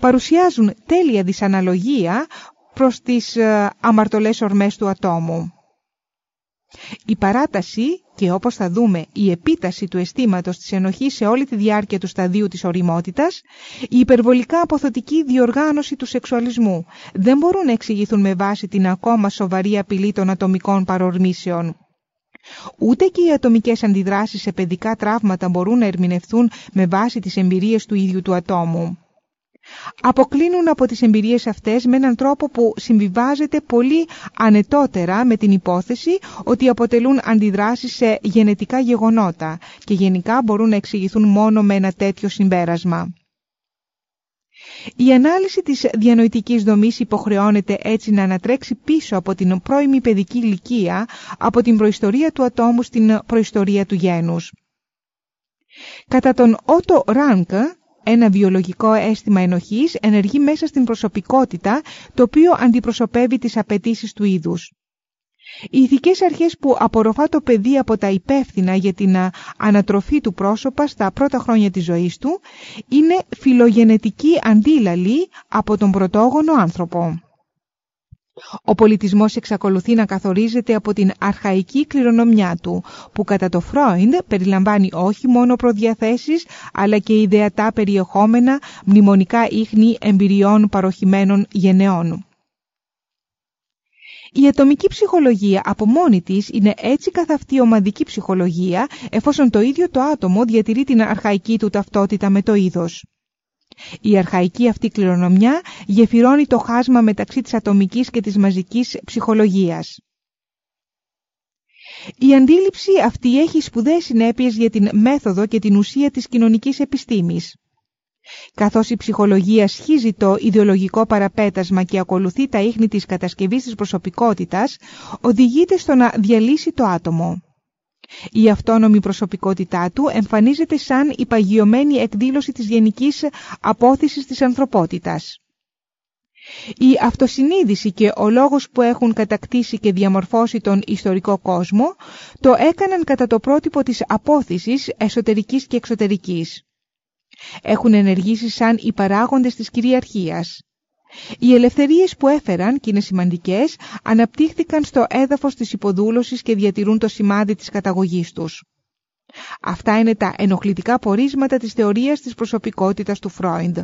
παρουσιάζουν τέλεια δυσαναλογία προς τις ε, αμαρτωλές ορμές του ατόμου. Η παράταση και όπως θα δούμε η επίταση του αισθήματος της ενοχής σε όλη τη διάρκεια του σταδίου της οριμότητας, η υπερβολικά αποθωτική διοργάνωση του σεξουαλισμού δεν μπορούν να εξηγηθούν με βάση την ακόμα σοβαρή απειλή των ατομικών παρορμήσεων. Ούτε και οι ατομικές αντιδράσεις σε παιδικά τραύματα μπορούν να ερμηνευθούν με βάση τις εμπειρίες του ίδιου του ατόμου αποκλίνουν από τις εμπειρίες αυτές με έναν τρόπο που συμβιβάζεται πολύ ανετότερα με την υπόθεση ότι αποτελούν αντιδράσεις σε γενετικά γεγονότα και γενικά μπορούν να εξηγηθούν μόνο με ένα τέτοιο συμπέρασμα. Η ανάλυση της διανοητικής δομής υποχρεώνεται έτσι να ανατρέξει πίσω από την πρώιμη παιδική ηλικία, από την προϊστορία του ατόμου στην προϊστορία του γένους. Κατά τον Ότο Ράνκα, ένα βιολογικό αίσθημα ενοχής ενεργεί μέσα στην προσωπικότητα, το οποίο αντιπροσωπεύει τις απαιτήσεις του είδους. Οι ηθικές αρχές που απορροφά το παιδί από τα υπεύθυνα για την ανατροφή του πρόσωπα στα πρώτα χρόνια της ζωής του είναι φιλογενετική αντίλαλη από τον πρωτόγονο άνθρωπο. Ο πολιτισμός εξακολουθεί να καθορίζεται από την αρχαϊκή κληρονομιά του, που κατά το Φρόιντ περιλαμβάνει όχι μόνο προδιαθέσεις, αλλά και ιδεατά περιεχόμενα μνημονικά ίχνη εμπειριών παροχημένων γενεών. Η ατομική ψυχολογία από μόνη της είναι έτσι καθ' αυτή ομαδική ψυχολογία, εφόσον το ίδιο το άτομο διατηρεί την αρχαϊκή του ταυτότητα με το είδος. Η αρχαϊκή αυτή κληρονομιά γεφυρώνει το χάσμα μεταξύ της ατομικής και της μαζικής ψυχολογίας. Η αντίληψη αυτή έχει σπουδαίες συνέπειες για την μέθοδο και την ουσία της κοινωνικής επιστήμης. Καθώς η ψυχολογία σχίζει το ιδεολογικό παραπέτασμα και ακολουθεί τα ίχνη της κατασκευής της προσωπικότητας, οδηγείται στο να διαλύσει το άτομο. Η αυτόνομη προσωπικότητά του εμφανίζεται σαν η παγιωμένη εκδήλωση της γενικής απόθεσης της ανθρωπότητας. Η αυτοσυνείδηση και ο λόγος που έχουν κατακτήσει και διαμορφώσει τον ιστορικό κόσμο το έκαναν κατά το πρότυπο της απόθεσης εσωτερικής και εξωτερικής. Έχουν ενεργήσει σαν οι παράγοντες της κυριαρχίας. Οι ελευθερίες που έφεραν, και είναι σημαντικές, αναπτύχθηκαν στο έδαφος της υποδούλωσης και διατηρούν το σημάδι της καταγωγής τους. Αυτά είναι τα ενοχλητικά πορίσματα της θεωρίας της προσωπικότητας του Φρόιντ.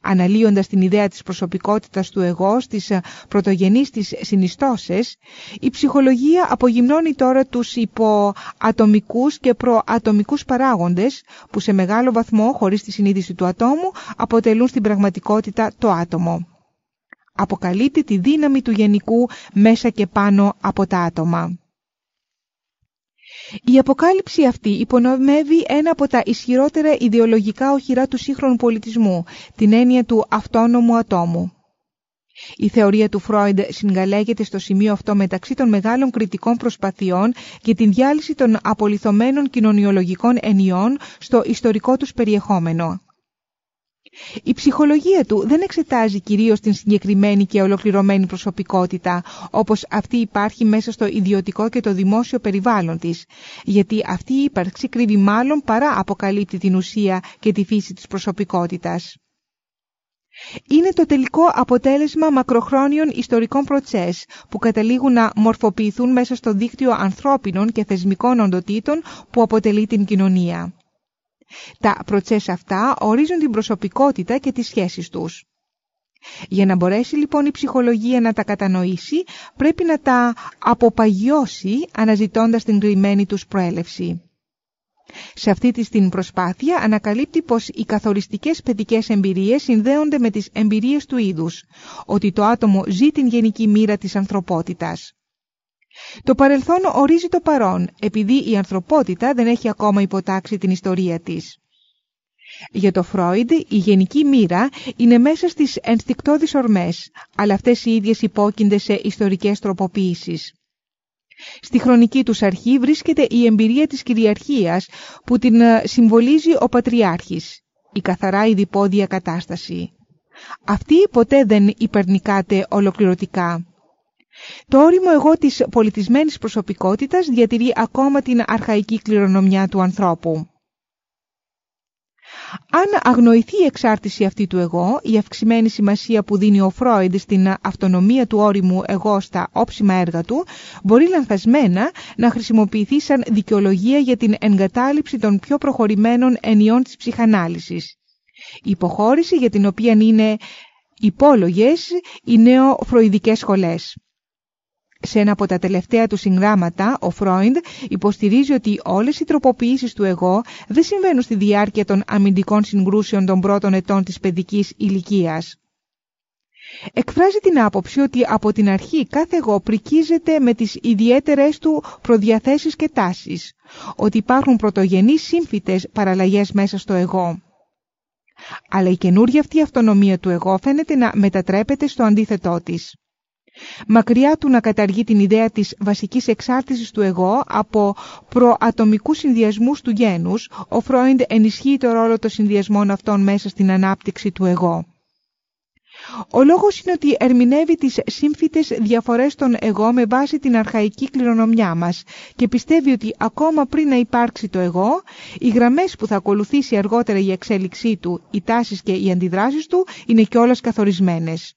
Αναλύοντας την ιδέα της προσωπικότητας του εγώ στις πρωτογενείς της συνιστώσεις, η ψυχολογία απογυμνώνει τώρα τους υποατομικούς και προατομικούς παράγοντες που σε μεγάλο βαθμό, χωρίς τη συνείδηση του ατόμου, αποτελούν στην πραγματικότητα το άτομο αποκαλύπτει τη δύναμη του γενικού μέσα και πάνω από τα άτομα. Η αποκάλυψη αυτή υπονομεύει ένα από τα ισχυρότερα ιδεολογικά οχυρά του σύγχρονου πολιτισμού, την έννοια του αυτόνομου ατόμου. Η θεωρία του Φρόιντ συγκαλέγεται στο σημείο αυτό μεταξύ των μεγάλων κριτικών προσπαθειών και την διάλυση των απολυθωμένων κοινωνιολογικών ενιών στο ιστορικό τους περιεχόμενο. Η ψυχολογία του δεν εξετάζει κυρίως την συγκεκριμένη και ολοκληρωμένη προσωπικότητα, όπως αυτή υπάρχει μέσα στο ιδιωτικό και το δημόσιο περιβάλλον της, γιατί αυτή η ύπαρξη κρύβει μάλλον παρά αποκαλύπτει την ουσία και τη φύση της προσωπικότητας. Είναι το τελικό αποτέλεσμα μακροχρόνιων ιστορικών προτσές που καταλήγουν να μορφοποιηθούν μέσα στο δίκτυο ανθρώπινων και θεσμικών οντοτήτων που αποτελεί την κοινωνία. Τα προτσές αυτά ορίζουν την προσωπικότητα και τις σχέσεις τους. Για να μπορέσει λοιπόν η ψυχολογία να τα κατανοήσει, πρέπει να τα αποπαγιώσει αναζητώντας την κρυμμένη τους προέλευση. Σε αυτή τη την προσπάθεια ανακαλύπτει πως οι καθοριστικές παιδικές εμπειρίες συνδέονται με τις εμπειρίες του είδους, ότι το άτομο ζει την γενική μοίρα της ανθρωπότητας. Το παρελθόν ορίζει το παρόν, επειδή η ανθρωπότητα δεν έχει ακόμα υποτάξει την ιστορία της. Για το Φρόιντ η γενική μοίρα είναι μέσα στις ενστικτώδεις ορμές, αλλά αυτές οι ίδιες υπόκεινται σε ιστορικές τροποποίησεις. Στη χρονική τους αρχή βρίσκεται η εμπειρία της κυριαρχίας που την ε, συμβολίζει ο Πατριάρχης, η καθαρά ειδipόδια κατάσταση. Αυτή ποτέ δεν υπερνικάται ολοκληρωτικά. Το όριμο εγώ της πολιτισμένης προσωπικότητας διατηρεί ακόμα την αρχαϊκή κληρονομιά του ανθρώπου. Αν αγνοηθεί η εξάρτηση αυτή του εγώ, η αυξημένη σημασία που δίνει ο Φρόιντ στην αυτονομία του όριμου εγώ στα όψιμα έργα του, μπορεί λανθασμένα να χρησιμοποιηθεί σαν δικαιολογία για την εγκατάλειψη των πιο προχωρημένων ενιών της ψυχανάλυσης. Η υποχώρηση για την οποία είναι υπόλογες οι νεοφροηδικές σχολές. Σε ένα από τα τελευταία του συγγράμματα, ο Φρόιντ υποστηρίζει ότι όλες οι τροποποιήσεις του εγώ δεν συμβαίνουν στη διάρκεια των αμυντικών συγκρούσεων των πρώτων ετών της παιδικής ηλικίας. Εκφράζει την άποψη ότι από την αρχή κάθε εγώ πρικίζεται με τις ιδιαίτερες του προδιαθέσεις και τάσεις, ότι υπάρχουν πρωτογενείς σύμφυτες παραλλαγές μέσα στο εγώ. Αλλά η καινούργια αυτή αυτονομία του εγώ φαίνεται να μετατρέπεται στο αντίθετό της. Μακριά του να καταργεί την ιδέα της βασικής εξάρτησης του εγώ από προατομικούς συνδυασμούς του γένους, ο Φρόιντ ενισχύει το ρόλο των συνδυασμών αυτών μέσα στην ανάπτυξη του εγώ. Ο λόγος είναι ότι ερμηνεύει τις σύμφυτες διαφορές των εγώ με βάση την αρχαϊκή κληρονομιά μας και πιστεύει ότι ακόμα πριν να υπάρξει το εγώ, οι γραμμές που θα ακολουθήσει αργότερα η εξέλιξή του, οι τάσεις και οι αντιδράσεις του είναι κιόλας καθορισμένες.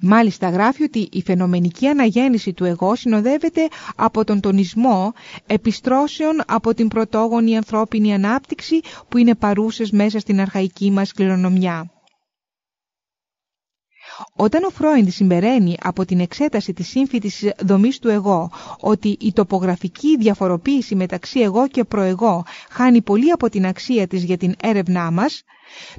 Μάλιστα γράφει ότι η φαινομενική αναγέννηση του εγώ συνοδεύεται από τον τονισμό επιστρώσεων από την πρωτόγονη ανθρώπινη ανάπτυξη που είναι παρούσες μέσα στην αρχαϊκή μας κληρονομιά. Όταν ο Φρόιντ συμπεραίνει από την εξέταση της σύμφυτης δομής του εγώ ότι η τοπογραφική διαφοροποίηση μεταξύ εγώ και προεγώ χάνει πολύ από την αξία της για την έρευνά μας,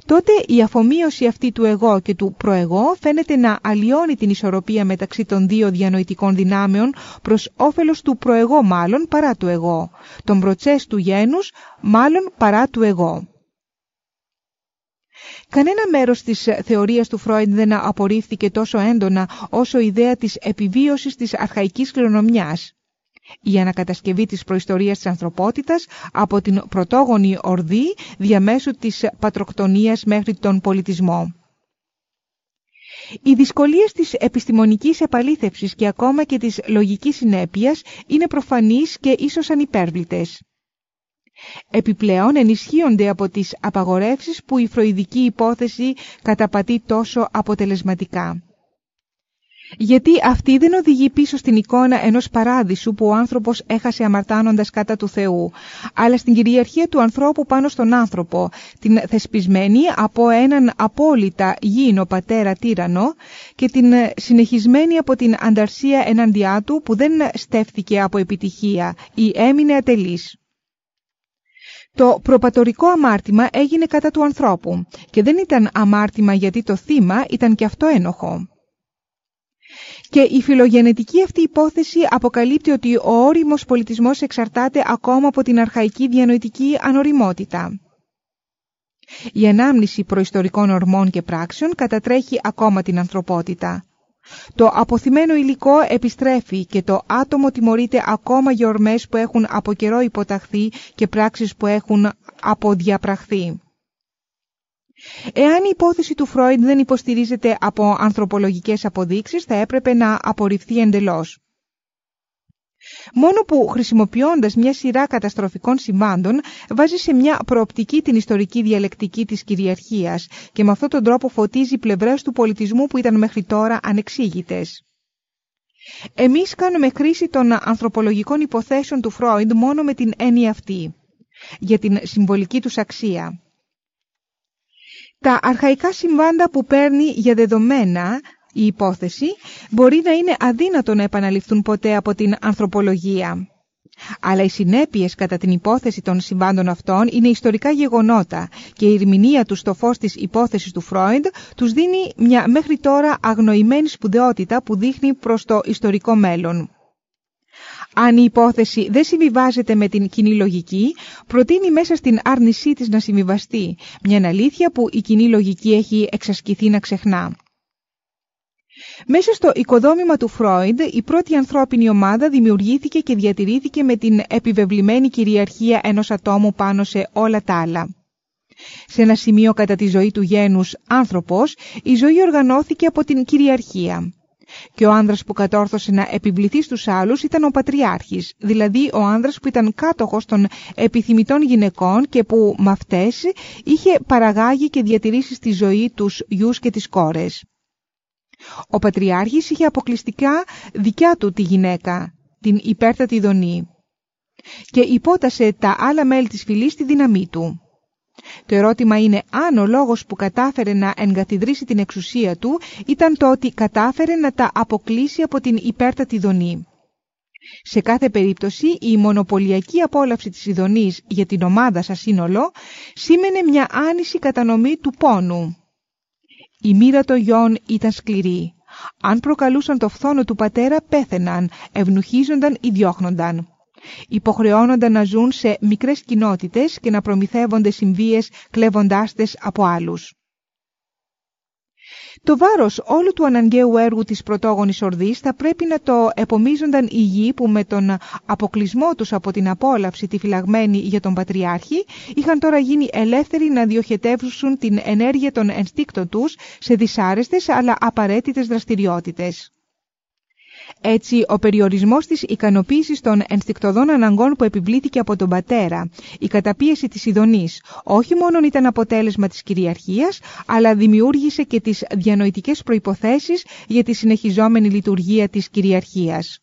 τότε η αφομοίωση αυτή του εγώ και του προεγώ φαίνεται να αλλοιώνει την ισορροπία μεταξύ των δύο διανοητικών δυνάμεων προς όφελος του προεγώ μάλλον παρά του εγώ, τον προτσές του γένους μάλλον παρά του εγώ. Κανένα μέρος της θεωρίας του Φρόιντ δεν απορρίφθηκε τόσο έντονα όσο η ιδέα της επιβίωσης της αρχαϊκής κληρονομιάς. Η ανακατασκευή της προϊστορίας της ανθρωπότητας από την πρωτόγονη ορδή διαμέσου της πατροκτονίας μέχρι τον πολιτισμό. Οι δυσκολίες της επιστημονικής επαλήθευσης και ακόμα και της λογικής συνέπειας είναι προφανείς και ίσως ανυπέρβλητες. Επιπλέον ενισχύονται από τις απαγορεύσεις που η φροηδική υπόθεση καταπατεί τόσο αποτελεσματικά. Γιατί αυτή δεν οδηγεί πίσω στην εικόνα ενός παράδεισου που ο άνθρωπος έχασε αμαρτάνοντας κατά του Θεού, αλλά στην κυριαρχία του ανθρώπου πάνω στον άνθρωπο, την θεσπισμένη από έναν απόλυτα γήινο πατέρα τύρανο και την συνεχισμένη από την ανταρσία εναντιά του που δεν στέφθηκε από επιτυχία ή έμεινε ατελής. Το προπατορικό αμάρτημα έγινε κατά του ανθρώπου και δεν ήταν αμάρτημα γιατί το θύμα ήταν και αυτό ένοχο. Και η φιλογενετική αυτή υπόθεση αποκαλύπτει ότι ο όριμος πολιτισμός εξαρτάται ακόμα από την αρχαϊκή διανοητική ανοριμότητα. Η ανάμνηση προϊστορικών ορμών και πράξεων κατατρέχει ακόμα την ανθρωπότητα. Το αποθυμένο υλικό επιστρέφει και το άτομο τιμωρείται ακόμα για ορμές που έχουν από καιρό υποταχθεί και πράξεις που έχουν αποδιαπραχθεί. Εάν η υπόθεση του Φρόιντ δεν υποστηρίζεται από ανθρωπολογικές αποδείξεις, θα έπρεπε να απορριφθεί εντελώς. Μόνο που χρησιμοποιώντας μια σειρά καταστροφικών συμβάντων βάζει σε μια προοπτική την ιστορική διαλεκτική της κυριαρχίας και με αυτόν τον τρόπο φωτίζει πλευρές του πολιτισμού που ήταν μέχρι τώρα ανεξήγητες. Εμείς κάνουμε χρήση των ανθρωπολογικών υποθέσεων του Φρόιντ μόνο με την έννοια αυτή, για την συμβολική τους αξία. Τα αρχαϊκά συμβάντα που παίρνει για δεδομένα η υπόθεση μπορεί να είναι αδύνατο να επαναληφθούν ποτέ από την ανθρωπολογία. Αλλά οι συνέπειες κατά την υπόθεση των συμβάντων αυτών είναι ιστορικά γεγονότα και η ερμηνεία τους στο φως της υπόθεσης του Φρόιντ τους δίνει μια μέχρι τώρα αγνοημένη σπουδαιότητα που δείχνει προς το ιστορικό μέλλον. Αν η υπόθεση δεν συμβιβάζεται με την κοινή λογική, προτείνει μέσα στην άρνησή της να συμβιβαστεί, μια αλήθεια που η κοινή λογική έχει εξασκηθεί να ξεχνά. Μέσα στο οικοδόμημα του Φρόιντ, η πρώτη ανθρώπινη ομάδα δημιουργήθηκε και διατηρήθηκε με την επιβεβλημένη κυριαρχία ενός ατόμου πάνω σε όλα τα άλλα. Σε ένα σημείο κατά τη ζωή του γένους άνθρωπος, η ζωή οργανώθηκε από την κυριαρχία. Και ο άνδρας που κατόρθωσε να επιβληθεί στους άλλους ήταν ο πατριάρχης, δηλαδή ο άνδρας που ήταν κάτοχος των επιθυμητών γυναικών και που με αυτές είχε παραγάγει και διατηρήσει στη ζωή τους γιους και τις κόρες. Ο Πατριάρχης είχε αποκλειστικά δικιά του τη γυναίκα, την υπέρτατη δονή και υπότασε τα άλλα μέλη της φυλής στη δύναμή του. Το ερώτημα είναι αν ο λόγος που κατάφερε να εγκαθιδρύσει την εξουσία του ήταν το ότι κατάφερε να τα αποκλείσει από την υπέρτατη δονή. Σε κάθε περίπτωση η μονοπωλιακή απόλαυση της ειδονής για την ομάδα σαν σύνολο σήμαινε μια άνηση κατανομή του πόνου. Η μοίρα των γιών ήταν σκληρή. Αν προκαλούσαν το φθόνο του πατέρα πέθαιναν, ευνουχίζονταν ή διώχνονταν. Υποχρεώνονταν να ζουν σε μικρές κοινότητες και να προμηθεύονται συμβίες κλέβοντάς από άλλους. Το βάρος όλου του αναγκαίου έργου της πρωτόγονης ορδής θα πρέπει να το επομίζονταν οι γη που με τον αποκλεισμό τους από την απόλαυση τη φυλαγμένη για τον Πατριάρχη είχαν τώρα γίνει ελεύθεροι να διοχετεύσουν την ενέργεια των ενστίκτων τους σε δυσάρεστες αλλά απαραίτητες δραστηριότητες. Έτσι, ο περιορισμός της ικανοποίησης των ενστικτοδών αναγκών που επιβλήθηκε από τον πατέρα, η καταπίεση της ειδονής, όχι μόνο ήταν αποτέλεσμα της κυριαρχίας, αλλά δημιούργησε και τις διανοητικές προϋποθέσεις για τη συνεχιζόμενη λειτουργία της κυριαρχίας.